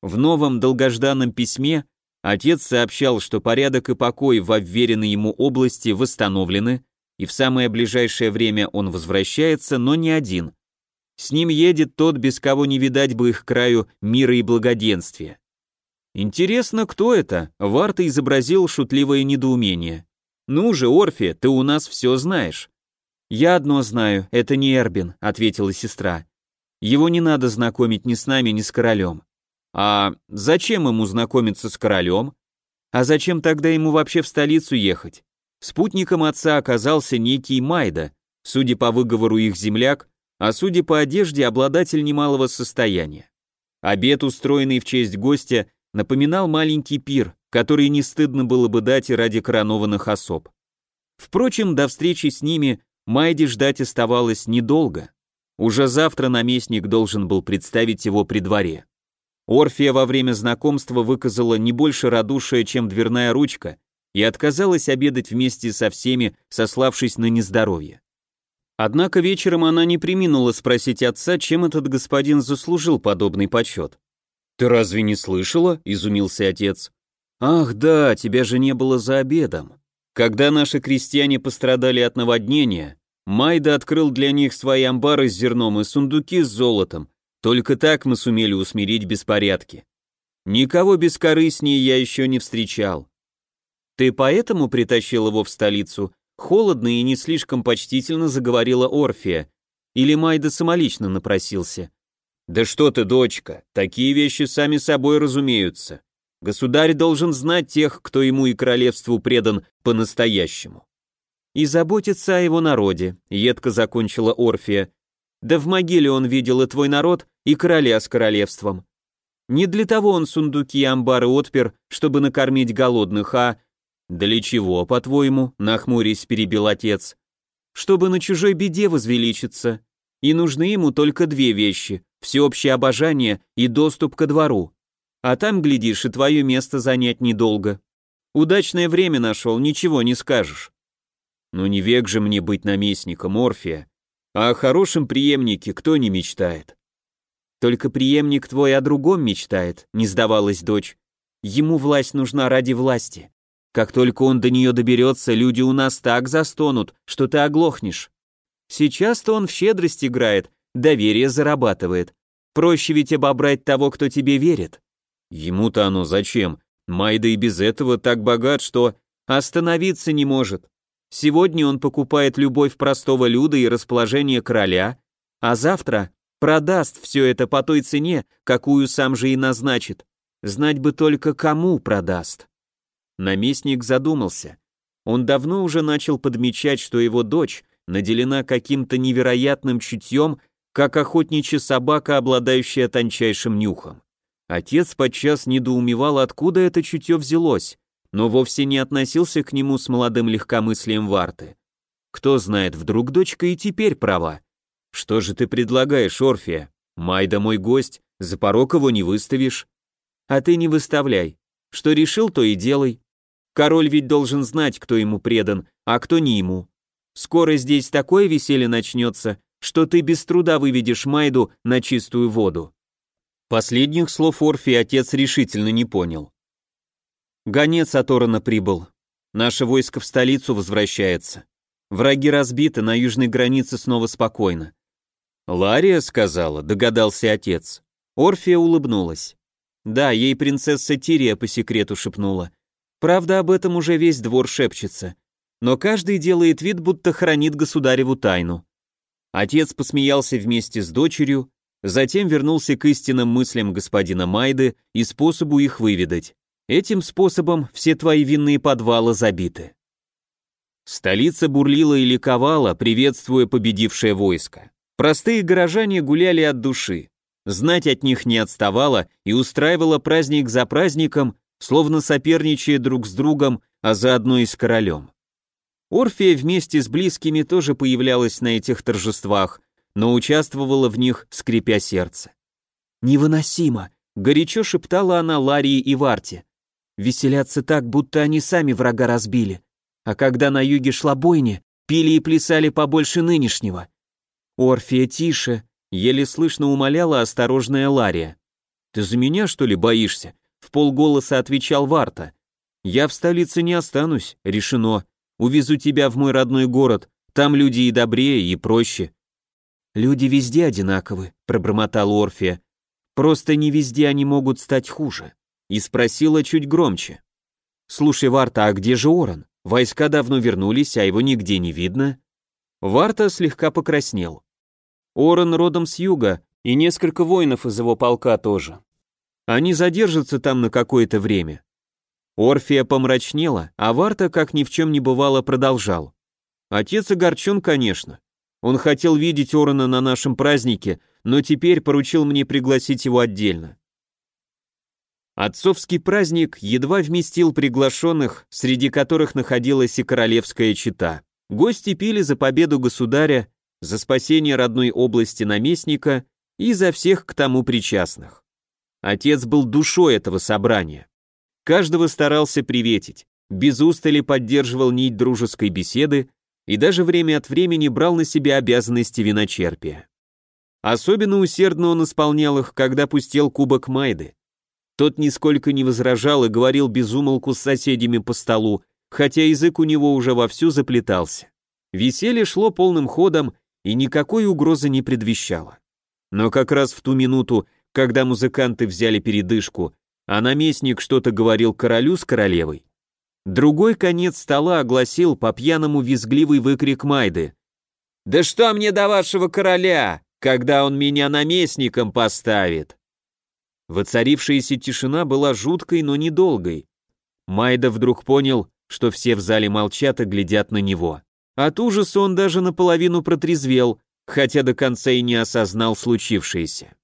A: В новом долгожданном письме отец сообщал, что порядок и покой в обверенной ему области восстановлены, и в самое ближайшее время он возвращается, но не один. С ним едет тот, без кого не видать бы их краю мира и благоденствия. Интересно, кто это? Варта изобразил шутливое недоумение. Ну же, Орфи, ты у нас все знаешь. Я одно знаю, это не Эрбин, ответила сестра. Его не надо знакомить ни с нами, ни с королем. А зачем ему знакомиться с королем? А зачем тогда ему вообще в столицу ехать? Спутником отца оказался некий Майда, судя по выговору их земляк, а судя по одежде, обладатель немалого состояния. Обед, устроенный в честь гостя, напоминал маленький пир, который не стыдно было бы дать и ради коронованных особ. Впрочем, до встречи с ними Майде ждать оставалось недолго. Уже завтра наместник должен был представить его при дворе. Орфия во время знакомства выказала не больше радушия, чем дверная ручка, и отказалась обедать вместе со всеми, сославшись на нездоровье. Однако вечером она не приминула спросить отца, чем этот господин заслужил подобный почет. «Ты разве не слышала?» – изумился отец. «Ах да, тебя же не было за обедом. Когда наши крестьяне пострадали от наводнения, Майда открыл для них свои амбары с зерном и сундуки с золотом. Только так мы сумели усмирить беспорядки. Никого бескорыстнее я еще не встречал. Ты поэтому притащил его в столицу? Холодно и не слишком почтительно заговорила Орфия. Или Майда самолично напросился? Да что ты, дочка, такие вещи сами собой разумеются. Государь должен знать тех, кто ему и королевству предан по-настоящему. И заботиться о его народе, едко закончила Орфия. Да в могиле он видел и твой народ, и короля с королевством. Не для того он сундуки и амбары отпер, чтобы накормить голодных, а «Для чего, по-твоему?» — нахмурясь перебил отец. «Чтобы на чужой беде возвеличиться. И нужны ему только две вещи — всеобщее обожание и доступ ко двору. А там, глядишь, и твое место занять недолго. Удачное время нашел, ничего не скажешь». «Ну не век же мне быть наместником Орфия. А о хорошем преемнике кто не мечтает?» «Только преемник твой о другом мечтает», — не сдавалась дочь. «Ему власть нужна ради власти. Как только он до нее доберется, люди у нас так застонут, что ты оглохнешь. Сейчас-то он в щедрость играет, доверие зарабатывает. Проще ведь обобрать того, кто тебе верит. Ему-то оно зачем? Майда и без этого так богат, что остановиться не может. Сегодня он покупает любовь простого люда и расположение короля, а завтра продаст все это по той цене, какую сам же и назначит. Знать бы только, кому продаст. Наместник задумался. Он давно уже начал подмечать, что его дочь наделена каким-то невероятным чутьем, как охотничья собака, обладающая тончайшим нюхом. Отец подчас недоумевал, откуда это чутье взялось, но вовсе не относился к нему с молодым легкомыслием Варты. Кто знает, вдруг дочка и теперь права. Что же ты предлагаешь, Орфия? Майда мой гость, за порог его не выставишь. А ты не выставляй. Что решил, то и делай. Король ведь должен знать, кто ему предан, а кто не ему. Скоро здесь такое веселье начнется, что ты без труда выведешь Майду на чистую воду». Последних слов Орфи отец решительно не понял. Гонец от Орона прибыл. Наше войско в столицу возвращается. Враги разбиты, на южной границе снова спокойно. Лария сказала, догадался отец. Орфия улыбнулась. Да, ей принцесса Тирия по секрету шепнула. Правда, об этом уже весь двор шепчется. Но каждый делает вид, будто хранит государеву тайну. Отец посмеялся вместе с дочерью, затем вернулся к истинным мыслям господина Майды и способу их выведать. Этим способом все твои винные подвалы забиты. Столица бурлила и ликовала, приветствуя победившее войско. Простые горожане гуляли от души. Знать от них не отставала и устраивала праздник за праздником, словно соперничая друг с другом, а заодно и с королем. Орфия вместе с близкими тоже появлялась на этих торжествах, но участвовала в них, скрипя сердце. «Невыносимо!» — горячо шептала она Ларии и Варте.
B: Веселятся так, будто они сами врага разбили. А когда на юге шла бойня, пили и плясали побольше нынешнего. Орфия, тише, еле слышно умоляла осторожная Лария. «Ты за меня, что ли, боишься?» В полголоса отвечал Варта. «Я в столице не останусь, решено. Увезу тебя в мой родной город, там люди и добрее, и проще». «Люди везде одинаковы», — пробормотал Орфия. «Просто не везде они могут стать хуже». И спросила чуть громче. «Слушай, Варта, а где же Оран? Войска давно вернулись, а его нигде не видно». Варта слегка покраснел. Оран родом с юга, и несколько воинов из его полка тоже. Они задержатся там на какое-то время. Орфия помрачнела, а Варта, как ни в чем не бывало, продолжал. Отец огорчен, конечно. Он хотел видеть Орона на нашем празднике, но теперь поручил мне пригласить его отдельно. Отцовский праздник едва вместил приглашенных, среди которых находилась и королевская чета. Гости пили за победу государя, за спасение родной области наместника и за всех к тому причастных. Отец был душой этого собрания. Каждого старался приветить, без устали поддерживал нить дружеской беседы и даже время от времени брал на себя обязанности виночерпия. Особенно усердно он исполнял их, когда пустел кубок Майды. Тот нисколько не возражал и говорил безумолку с соседями по столу, хотя язык у него уже вовсю заплетался. Веселье шло полным ходом, и никакой угрозы не предвещало. Но как раз в ту минуту, когда музыканты взяли передышку, а наместник что-то говорил королю с королевой, другой конец стола огласил по пьяному визгливый выкрик Майды. «Да что мне до вашего короля, когда он меня наместником поставит?» Воцарившаяся тишина была жуткой, но недолгой. Майда вдруг понял, что все в зале молчат и глядят на него. От ужаса он даже наполовину протрезвел, хотя до конца и не осознал случившееся.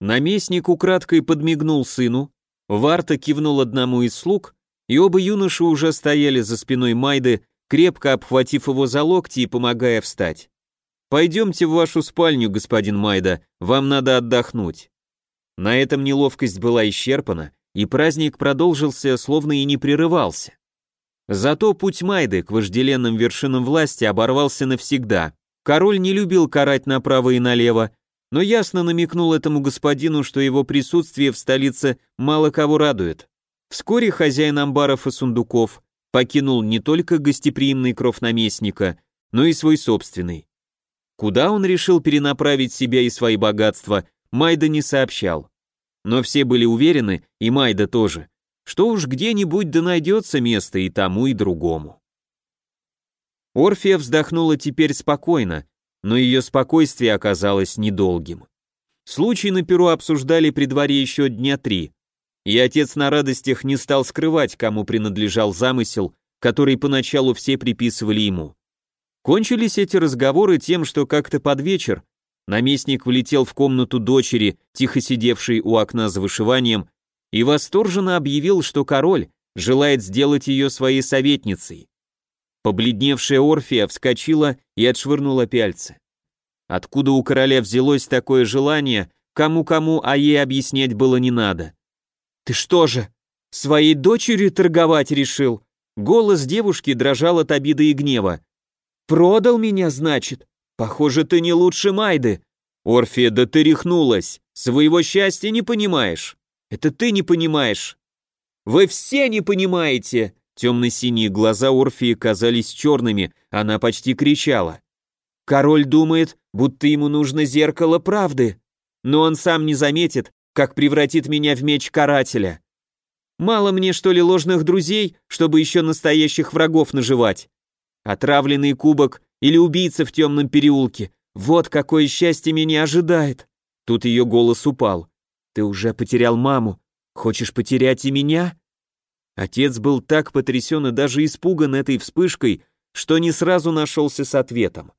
B: Наместник украдкой подмигнул сыну, Варта кивнул одному из слуг, и оба юноши уже стояли за спиной Майды, крепко обхватив его за локти и помогая встать. «Пойдемте в вашу спальню, господин Майда, вам надо отдохнуть». На этом неловкость была исчерпана, и праздник продолжился, словно и не прерывался. Зато путь Майды к вожделенным вершинам власти оборвался навсегда. Король не любил карать направо и налево, но ясно намекнул этому господину, что его присутствие в столице мало кого радует. Вскоре хозяин амбаров и сундуков покинул не только гостеприимный кров наместника, но и свой собственный. Куда он решил перенаправить себя и свои богатства, Майда не сообщал. Но все были уверены, и Майда тоже, что уж где-нибудь да найдется место и тому, и другому. Орфия вздохнула теперь спокойно, но ее спокойствие оказалось недолгим. Случай на перу обсуждали при дворе еще дня три, и отец на радостях не стал скрывать, кому принадлежал замысел, который поначалу все приписывали ему. Кончились эти разговоры тем, что как-то под вечер наместник влетел в комнату дочери, тихо сидевшей у окна за вышиванием, и восторженно объявил, что король желает сделать ее своей советницей. Побледневшая Орфия вскочила и отшвырнула пяльцы. Откуда у короля взялось такое желание, кому-кому, а ей объяснять было не надо. «Ты что же, своей дочерью торговать решил?» Голос девушки дрожал от обиды и гнева. «Продал меня, значит? Похоже, ты не лучше Майды». «Орфия, да ты рехнулась! Своего счастья не понимаешь!» Это ты не понимаешь. Вы все не понимаете. Темно-синие глаза Орфии казались черными, она почти кричала. Король думает, будто ему нужно зеркало правды, но он сам не заметит, как превратит меня в меч карателя. Мало мне, что ли, ложных друзей, чтобы еще настоящих врагов наживать? Отравленный кубок или убийца в темном переулке. Вот какое счастье меня ожидает. Тут ее голос упал. Ты уже потерял маму. Хочешь потерять и меня? Отец был так потрясен и даже испуган этой вспышкой, что не сразу нашелся с ответом.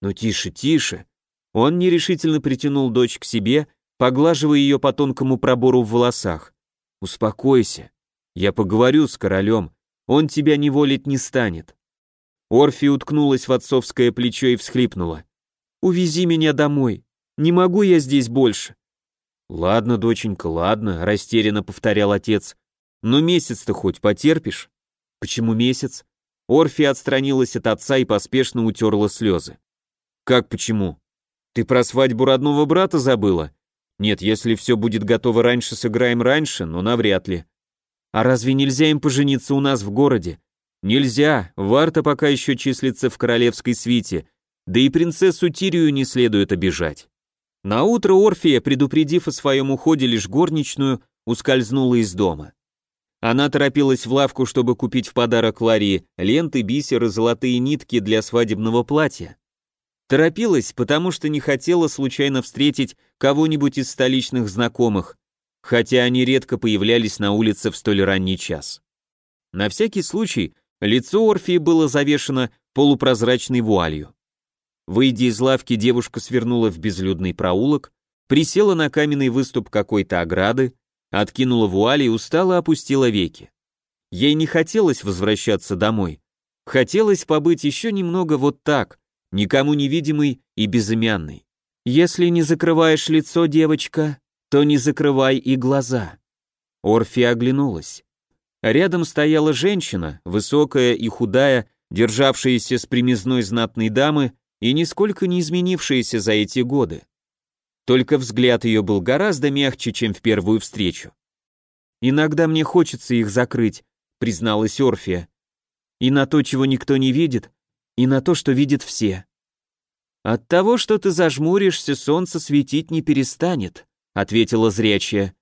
B: Ну тише, тише. Он нерешительно притянул дочь к себе, поглаживая ее по тонкому пробору в волосах. Успокойся. Я поговорю с королем. Он тебя неволить не станет. Орфи уткнулась в отцовское плечо и всхлипнула. «Увези меня домой. Не могу я здесь больше. «Ладно, доченька, ладно», — растерянно повторял отец. Но месяц-то хоть потерпишь? Почему месяц? Орфия отстранилась от отца и поспешно утерла слезы. Как почему? Ты про свадьбу родного брата забыла? Нет, если все будет готово раньше, сыграем раньше, но навряд ли. А разве нельзя им пожениться у нас в городе? Нельзя, Варта пока еще числится в королевской свите, да и принцессу Тирию не следует обижать. На утро Орфия, предупредив о своем уходе лишь горничную, ускользнула из дома. Она торопилась в лавку, чтобы купить в подарок Ларии ленты, бисер и золотые нитки для свадебного платья. Торопилась, потому что не хотела случайно встретить кого-нибудь из столичных знакомых, хотя они редко появлялись на улице в столь ранний час. На всякий случай лицо Орфии было завешено полупрозрачной вуалью. Выйдя из лавки, девушка свернула в безлюдный проулок, присела на каменный выступ какой-то ограды, откинула вуаль и устало опустила веки. Ей не хотелось возвращаться домой. Хотелось побыть еще немного вот так, никому невидимый и безымянный. Если не закрываешь лицо, девочка, то не закрывай и глаза. Орфи оглянулась. Рядом стояла женщина, высокая и худая, державшаяся с примизной знатной дамы и нисколько не изменившаяся за эти годы. Только взгляд ее был гораздо мягче, чем в первую встречу. «Иногда мне хочется их закрыть», — призналась Орфия. «И на то, чего никто не видит, и на то, что видят все». «От того, что ты зажмуришься, солнце светить не перестанет», — ответила зрячая.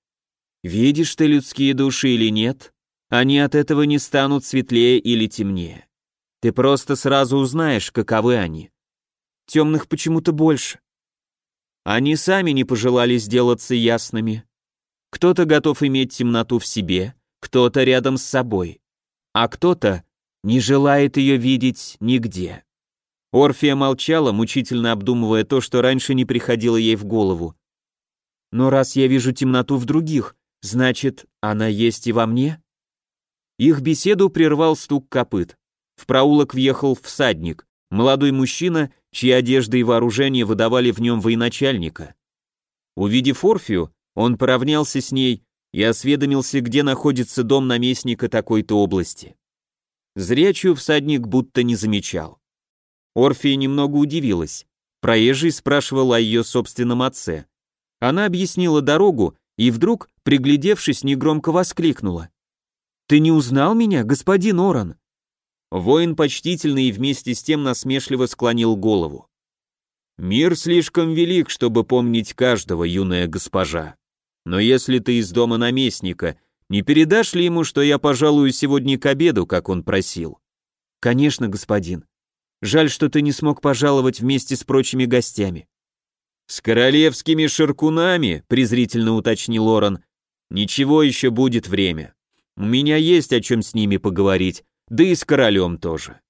B: «Видишь ты людские души или нет, они от этого не станут светлее или темнее. Ты просто сразу узнаешь, каковы они темных почему-то больше. Они сами не пожелали сделаться ясными. Кто-то готов иметь темноту в себе, кто-то рядом с собой, а кто-то не желает ее видеть нигде. Орфия молчала, мучительно обдумывая то, что раньше не приходило ей в голову. Но раз я вижу темноту в других, значит, она есть и во мне? Их беседу прервал стук копыт. В проулок въехал всадник, молодой мужчина чьи одежды и вооружение выдавали в нем военачальника. Увидев Орфию, он поравнялся с ней и осведомился, где находится дом наместника такой-то области. Зрячую всадник будто не замечал. Орфия немного удивилась. Проезжий спрашивал о ее собственном отце. Она объяснила дорогу и вдруг, приглядевшись, негромко воскликнула. «Ты не узнал меня, господин Оран?» Воин почтительно и вместе с тем насмешливо склонил голову. «Мир слишком велик, чтобы помнить каждого, юная госпожа. Но если ты из дома наместника, не передашь ли ему, что я пожалую сегодня к обеду, как он просил?» «Конечно, господин. Жаль, что ты не смог пожаловать вместе с прочими гостями». «С королевскими ширкунами», — презрительно уточнил Лоран, — «ничего еще будет время. У меня есть о чем с ними поговорить, да и с королем тоже.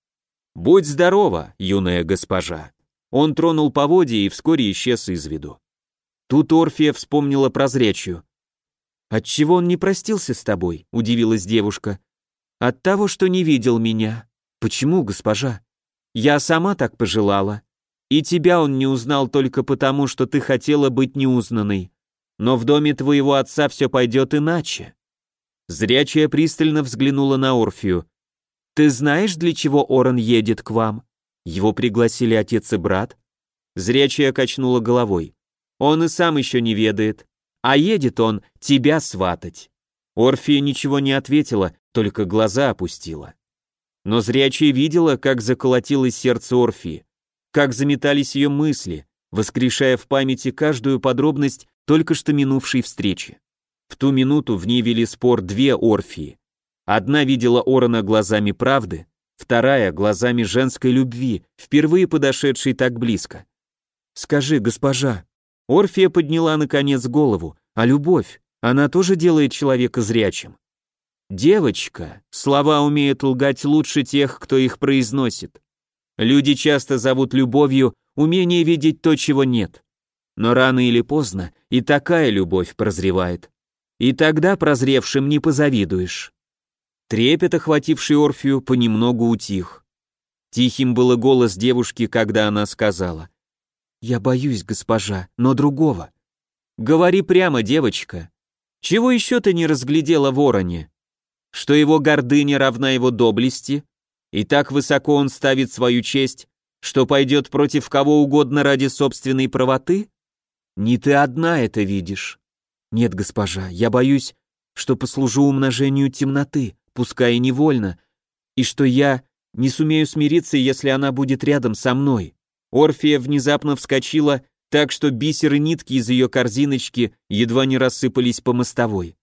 B: Будь здорова, юная госпожа. Он тронул поводья и вскоре исчез из виду. Тут Орфия вспомнила про зрячью. «Отчего он не простился с тобой?» — удивилась девушка. «От того, что не видел меня. Почему, госпожа? Я сама так пожелала. И тебя он не узнал только потому, что ты хотела быть неузнанной. Но в доме твоего отца все пойдет иначе». Зрячая пристально взглянула на Орфию. «Ты знаешь, для чего Оран едет к вам? Его пригласили отец и брат?» Зрячая качнула головой. «Он и сам еще не ведает. А едет он тебя сватать». Орфия ничего не ответила, только глаза опустила. Но зрячая видела, как заколотилось сердце Орфии, как заметались ее мысли, воскрешая в памяти каждую подробность только что минувшей встречи. В ту минуту в ней вели спор две Орфии. Одна видела Орона глазами правды, вторая — глазами женской любви, впервые подошедшей так близко. «Скажи, госпожа». Орфия подняла, наконец, голову. «А любовь? Она тоже делает человека зрячим?» «Девочка, слова умеют лгать лучше тех, кто их произносит. Люди часто зовут любовью умение видеть то, чего нет. Но рано или поздно и такая любовь прозревает. И тогда прозревшим не позавидуешь». Трепет, охвативший Орфию, понемногу утих. Тихим было голос девушки, когда она сказала. «Я боюсь, госпожа, но другого». «Говори прямо, девочка. Чего еще ты не разглядела вороне?» что его гордыня равна его доблести, и так высоко он ставит свою честь, что пойдет против кого угодно ради собственной правоты? Не ты одна это видишь. Нет, госпожа, я боюсь, что послужу умножению темноты, пускай и невольно, и что я не сумею смириться, если она будет рядом со мной. Орфия внезапно вскочила, так что бисеры нитки из ее корзиночки едва не рассыпались по мостовой.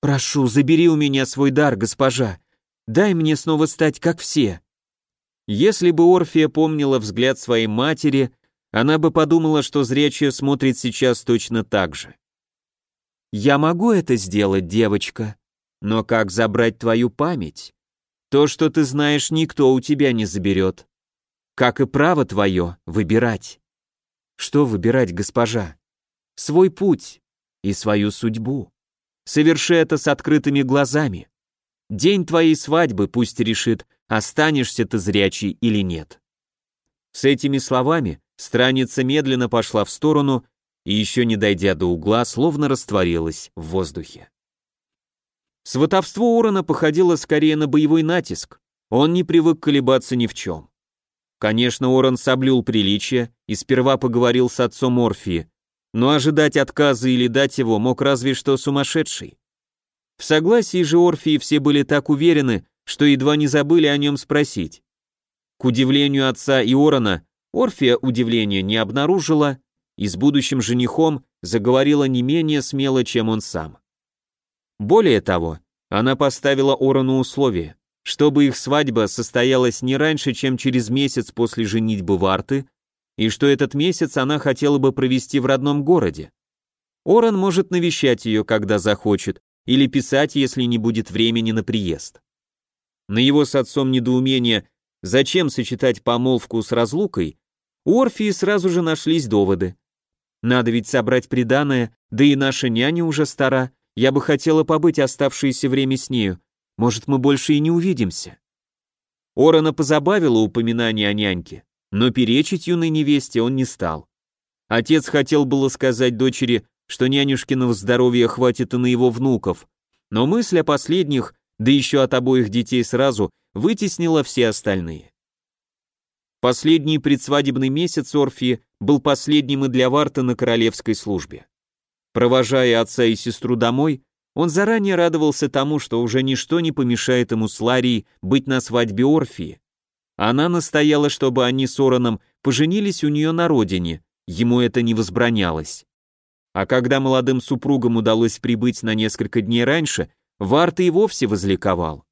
B: «Прошу, забери у меня свой дар, госпожа. Дай мне снова стать как все». Если бы Орфия помнила взгляд своей матери, она бы подумала, что зрячая смотрит сейчас точно так же. «Я могу это сделать, девочка, но как забрать твою память? То, что ты знаешь, никто у тебя не заберет. Как и право твое выбирать. Что выбирать, госпожа? Свой путь и свою судьбу. Соверши это с открытыми глазами. День твоей свадьбы пусть решит, останешься ты зрячий или нет. С этими словами страница медленно пошла в сторону и еще не дойдя до угла, словно растворилась в воздухе. Сватовство Урона походило скорее на боевой натиск. Он не привык колебаться ни в чем. Конечно, Орон соблюл приличие и сперва поговорил с отцом Орфии, но ожидать отказа или дать его мог разве что сумасшедший. В согласии же Орфии все были так уверены, что едва не забыли о нем спросить. К удивлению отца и Орона, Орфия удивления не обнаружила и с будущим женихом заговорила не менее смело, чем он сам. Более того, она поставила Орону условие чтобы их свадьба состоялась не раньше, чем через месяц после женитьбы Варты, и что этот месяц она хотела бы провести в родном городе. Оран может навещать ее, когда захочет, или писать, если не будет времени на приезд. На его с отцом недоумение, зачем сочетать помолвку с разлукой, у Орфии сразу же нашлись доводы. Надо ведь собрать приданое, да и наша няня уже стара, я бы хотела побыть оставшееся время с нею, может, мы больше и не увидимся?» Орона позабавило упоминание о няньке, но перечить юной невесте он не стал. Отец хотел было сказать дочери, что нянюшкиного здоровья хватит и на его внуков, но мысль о последних, да еще от обоих детей сразу, вытеснила все остальные. Последний предсвадебный месяц Орфии был последним и для Варта на королевской службе. Провожая отца и сестру домой, он заранее радовался тому, что уже ничто не помешает ему с Ларией быть на свадьбе Орфии. Она настояла, чтобы они с Ороном поженились у нее на родине, ему это не возбранялось. А когда молодым супругам удалось прибыть на несколько дней раньше, Варта и вовсе возликовал.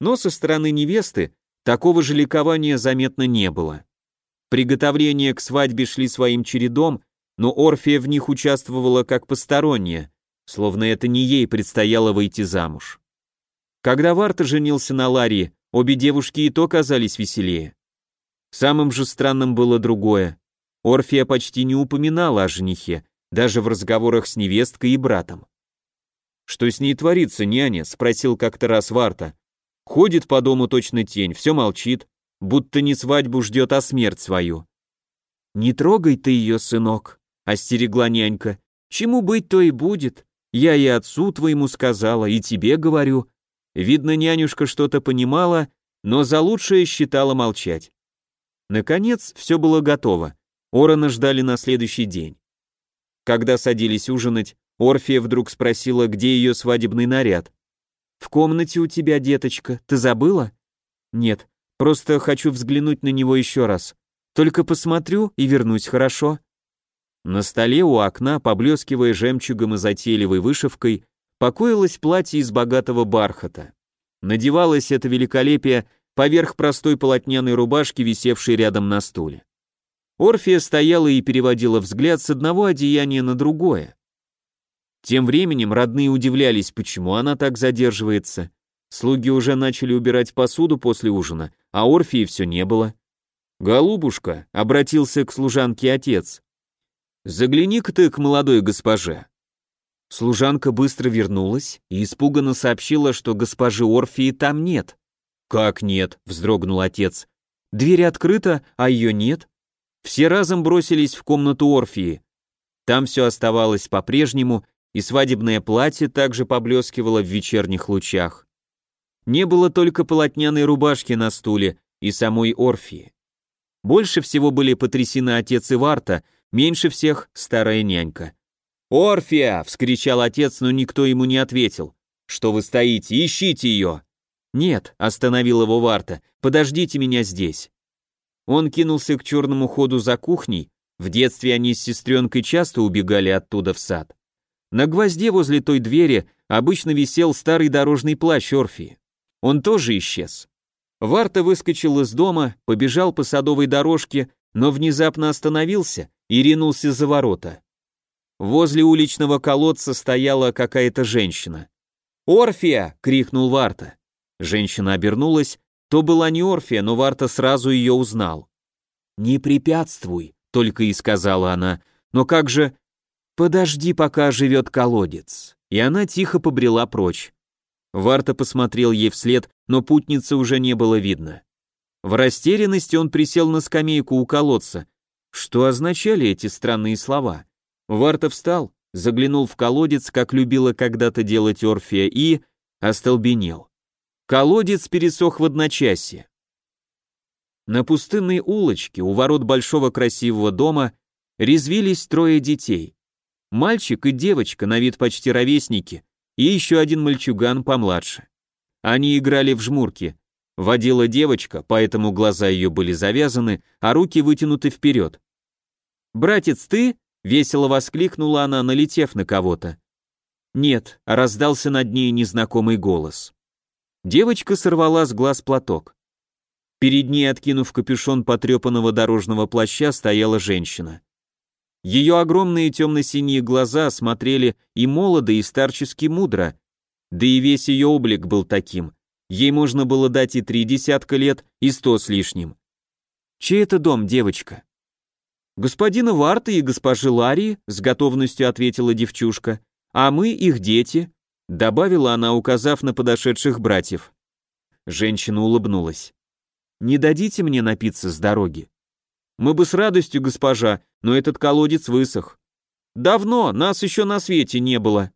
B: Но со стороны невесты такого же ликования заметно не было. Приготовления к свадьбе шли своим чередом, но Орфия в них участвовала как посторонняя, словно это не ей предстояло выйти замуж. Когда Варта женился на Ларии, обе девушки и то казались веселее. Самым же странным было другое. Орфия почти не упоминала о женихе, даже в разговорах с невесткой и братом. «Что с ней творится, няня?» — спросил как-то раз Варта. «Ходит по дому точно тень, все молчит, будто не свадьбу ждет, а смерть свою». «Не трогай ты ее, сынок», — остерегла нянька. «Чему быть, то и будет. Я и отцу твоему сказала, и тебе говорю. Видно, нянюшка что-то понимала, но за лучшее считала молчать. Наконец, все было готово. Орона ждали на следующий день. Когда садились ужинать, Орфия вдруг спросила, где ее свадебный наряд. «В комнате у тебя, деточка, ты забыла?» «Нет, просто хочу взглянуть на него еще раз. Только посмотрю и вернусь, хорошо?» На столе у окна, поблескивая жемчугом и затейливой вышивкой, покоилось платье из богатого бархата. Надевалось это великолепие поверх простой полотняной рубашки, висевшей рядом на стуле. Орфия стояла и переводила взгляд с одного одеяния на другое. Тем временем родные удивлялись, почему она так задерживается. Слуги уже начали убирать посуду после ужина, а Орфии все не было. «Голубушка», — обратился к служанке отец, «Загляни-ка ты к молодой госпоже». Служанка быстро вернулась и испуганно сообщила, что госпожи Орфии там нет. «Как нет?» — вздрогнул отец. «Дверь открыта, а ее нет». Все разом бросились в комнату Орфии. Там все оставалось по-прежнему, и свадебное платье также поблескивало в вечерних лучах. Не было только полотняной рубашки на стуле и самой Орфии. Больше всего были потрясены отец и Варта, меньше всех старая нянька. «Орфия!» — вскричал отец, но никто ему не ответил. «Что вы стоите? Ищите ее!» «Нет», — остановил его Варта, — «подождите меня здесь». Он кинулся к черному ходу за кухней, в детстве они с сестренкой часто убегали оттуда в сад. На гвозде возле той двери обычно висел старый дорожный плащ Орфии. Он тоже исчез. Варта выскочил из дома, побежал по садовой дорожке, но внезапно остановился и ринулся за ворота. Возле уличного колодца стояла какая-то женщина. «Орфия!» — крикнул Варта. Женщина обернулась, то была не Орфия, но Варта сразу ее узнал. «Не препятствуй», — только и сказала она, «но как же...» «Подожди, пока живет колодец». И она тихо побрела прочь. Варта посмотрел ей вслед, но путницы уже не было видно. В растерянности он присел на скамейку у колодца. Что означали эти странные слова? Варта встал, заглянул в колодец, как любила когда-то делать Орфия, и остолбенел. Колодец пересох в одночасье. На пустынной улочке у ворот большого красивого дома резвились трое детей. Мальчик и девочка, на вид почти ровесники, и еще один мальчуган помладше. Они играли в жмурки. Водила девочка, поэтому глаза ее были завязаны, а руки вытянуты вперед. «Братец, ты?» — весело воскликнула она, налетев на кого-то. «Нет», — раздался над ней незнакомый голос. Девочка сорвала с глаз платок. Перед ней, откинув капюшон потрепанного дорожного плаща, стояла женщина. Ее огромные темно-синие глаза смотрели и молодо, и старчески мудро, да и весь ее облик был таким. Ей можно было дать и три десятка лет, и сто с лишним. «Чей это дом, девочка?» «Господина Варта и госпожи Ларии», — с готовностью ответила девчушка, «а мы их дети, добавила она, указав на подошедших братьев. Женщина улыбнулась. «Не дадите мне напиться с дороги?» «Мы бы с радостью, госпожа, но этот колодец высох». «Давно, нас еще на свете не было.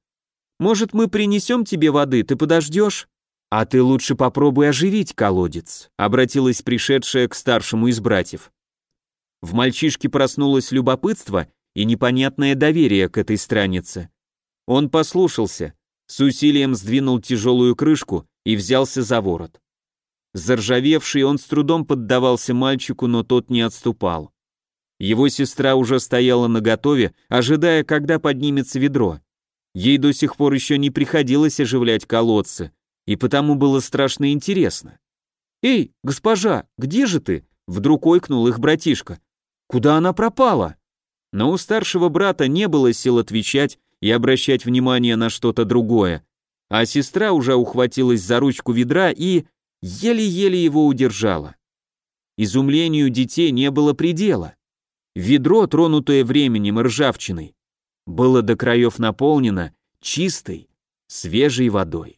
B: Может, мы принесем тебе воды, ты подождешь?» «А ты лучше попробуй оживить колодец», — обратилась пришедшая к старшему из братьев. В мальчишке проснулось любопытство и непонятное доверие к этой странице. Он послушался, с усилием сдвинул тяжелую крышку и взялся за ворот. Заржавевший, он с трудом поддавался мальчику, но тот не отступал. Его сестра уже стояла наготове, ожидая, когда поднимется ведро. Ей до сих пор еще не приходилось оживлять колодцы, и потому было страшно интересно. «Эй, госпожа, где же ты?» — вдруг ойкнул их братишка. «Куда она пропала?» Но у старшего брата не было сил отвечать, и обращать внимание на что-то другое, а сестра уже ухватилась за ручку ведра и еле-еле его удержала. Изумлению детей не было предела. Ведро, тронутое временем и ржавчиной, было до краев наполнено чистой, свежей водой.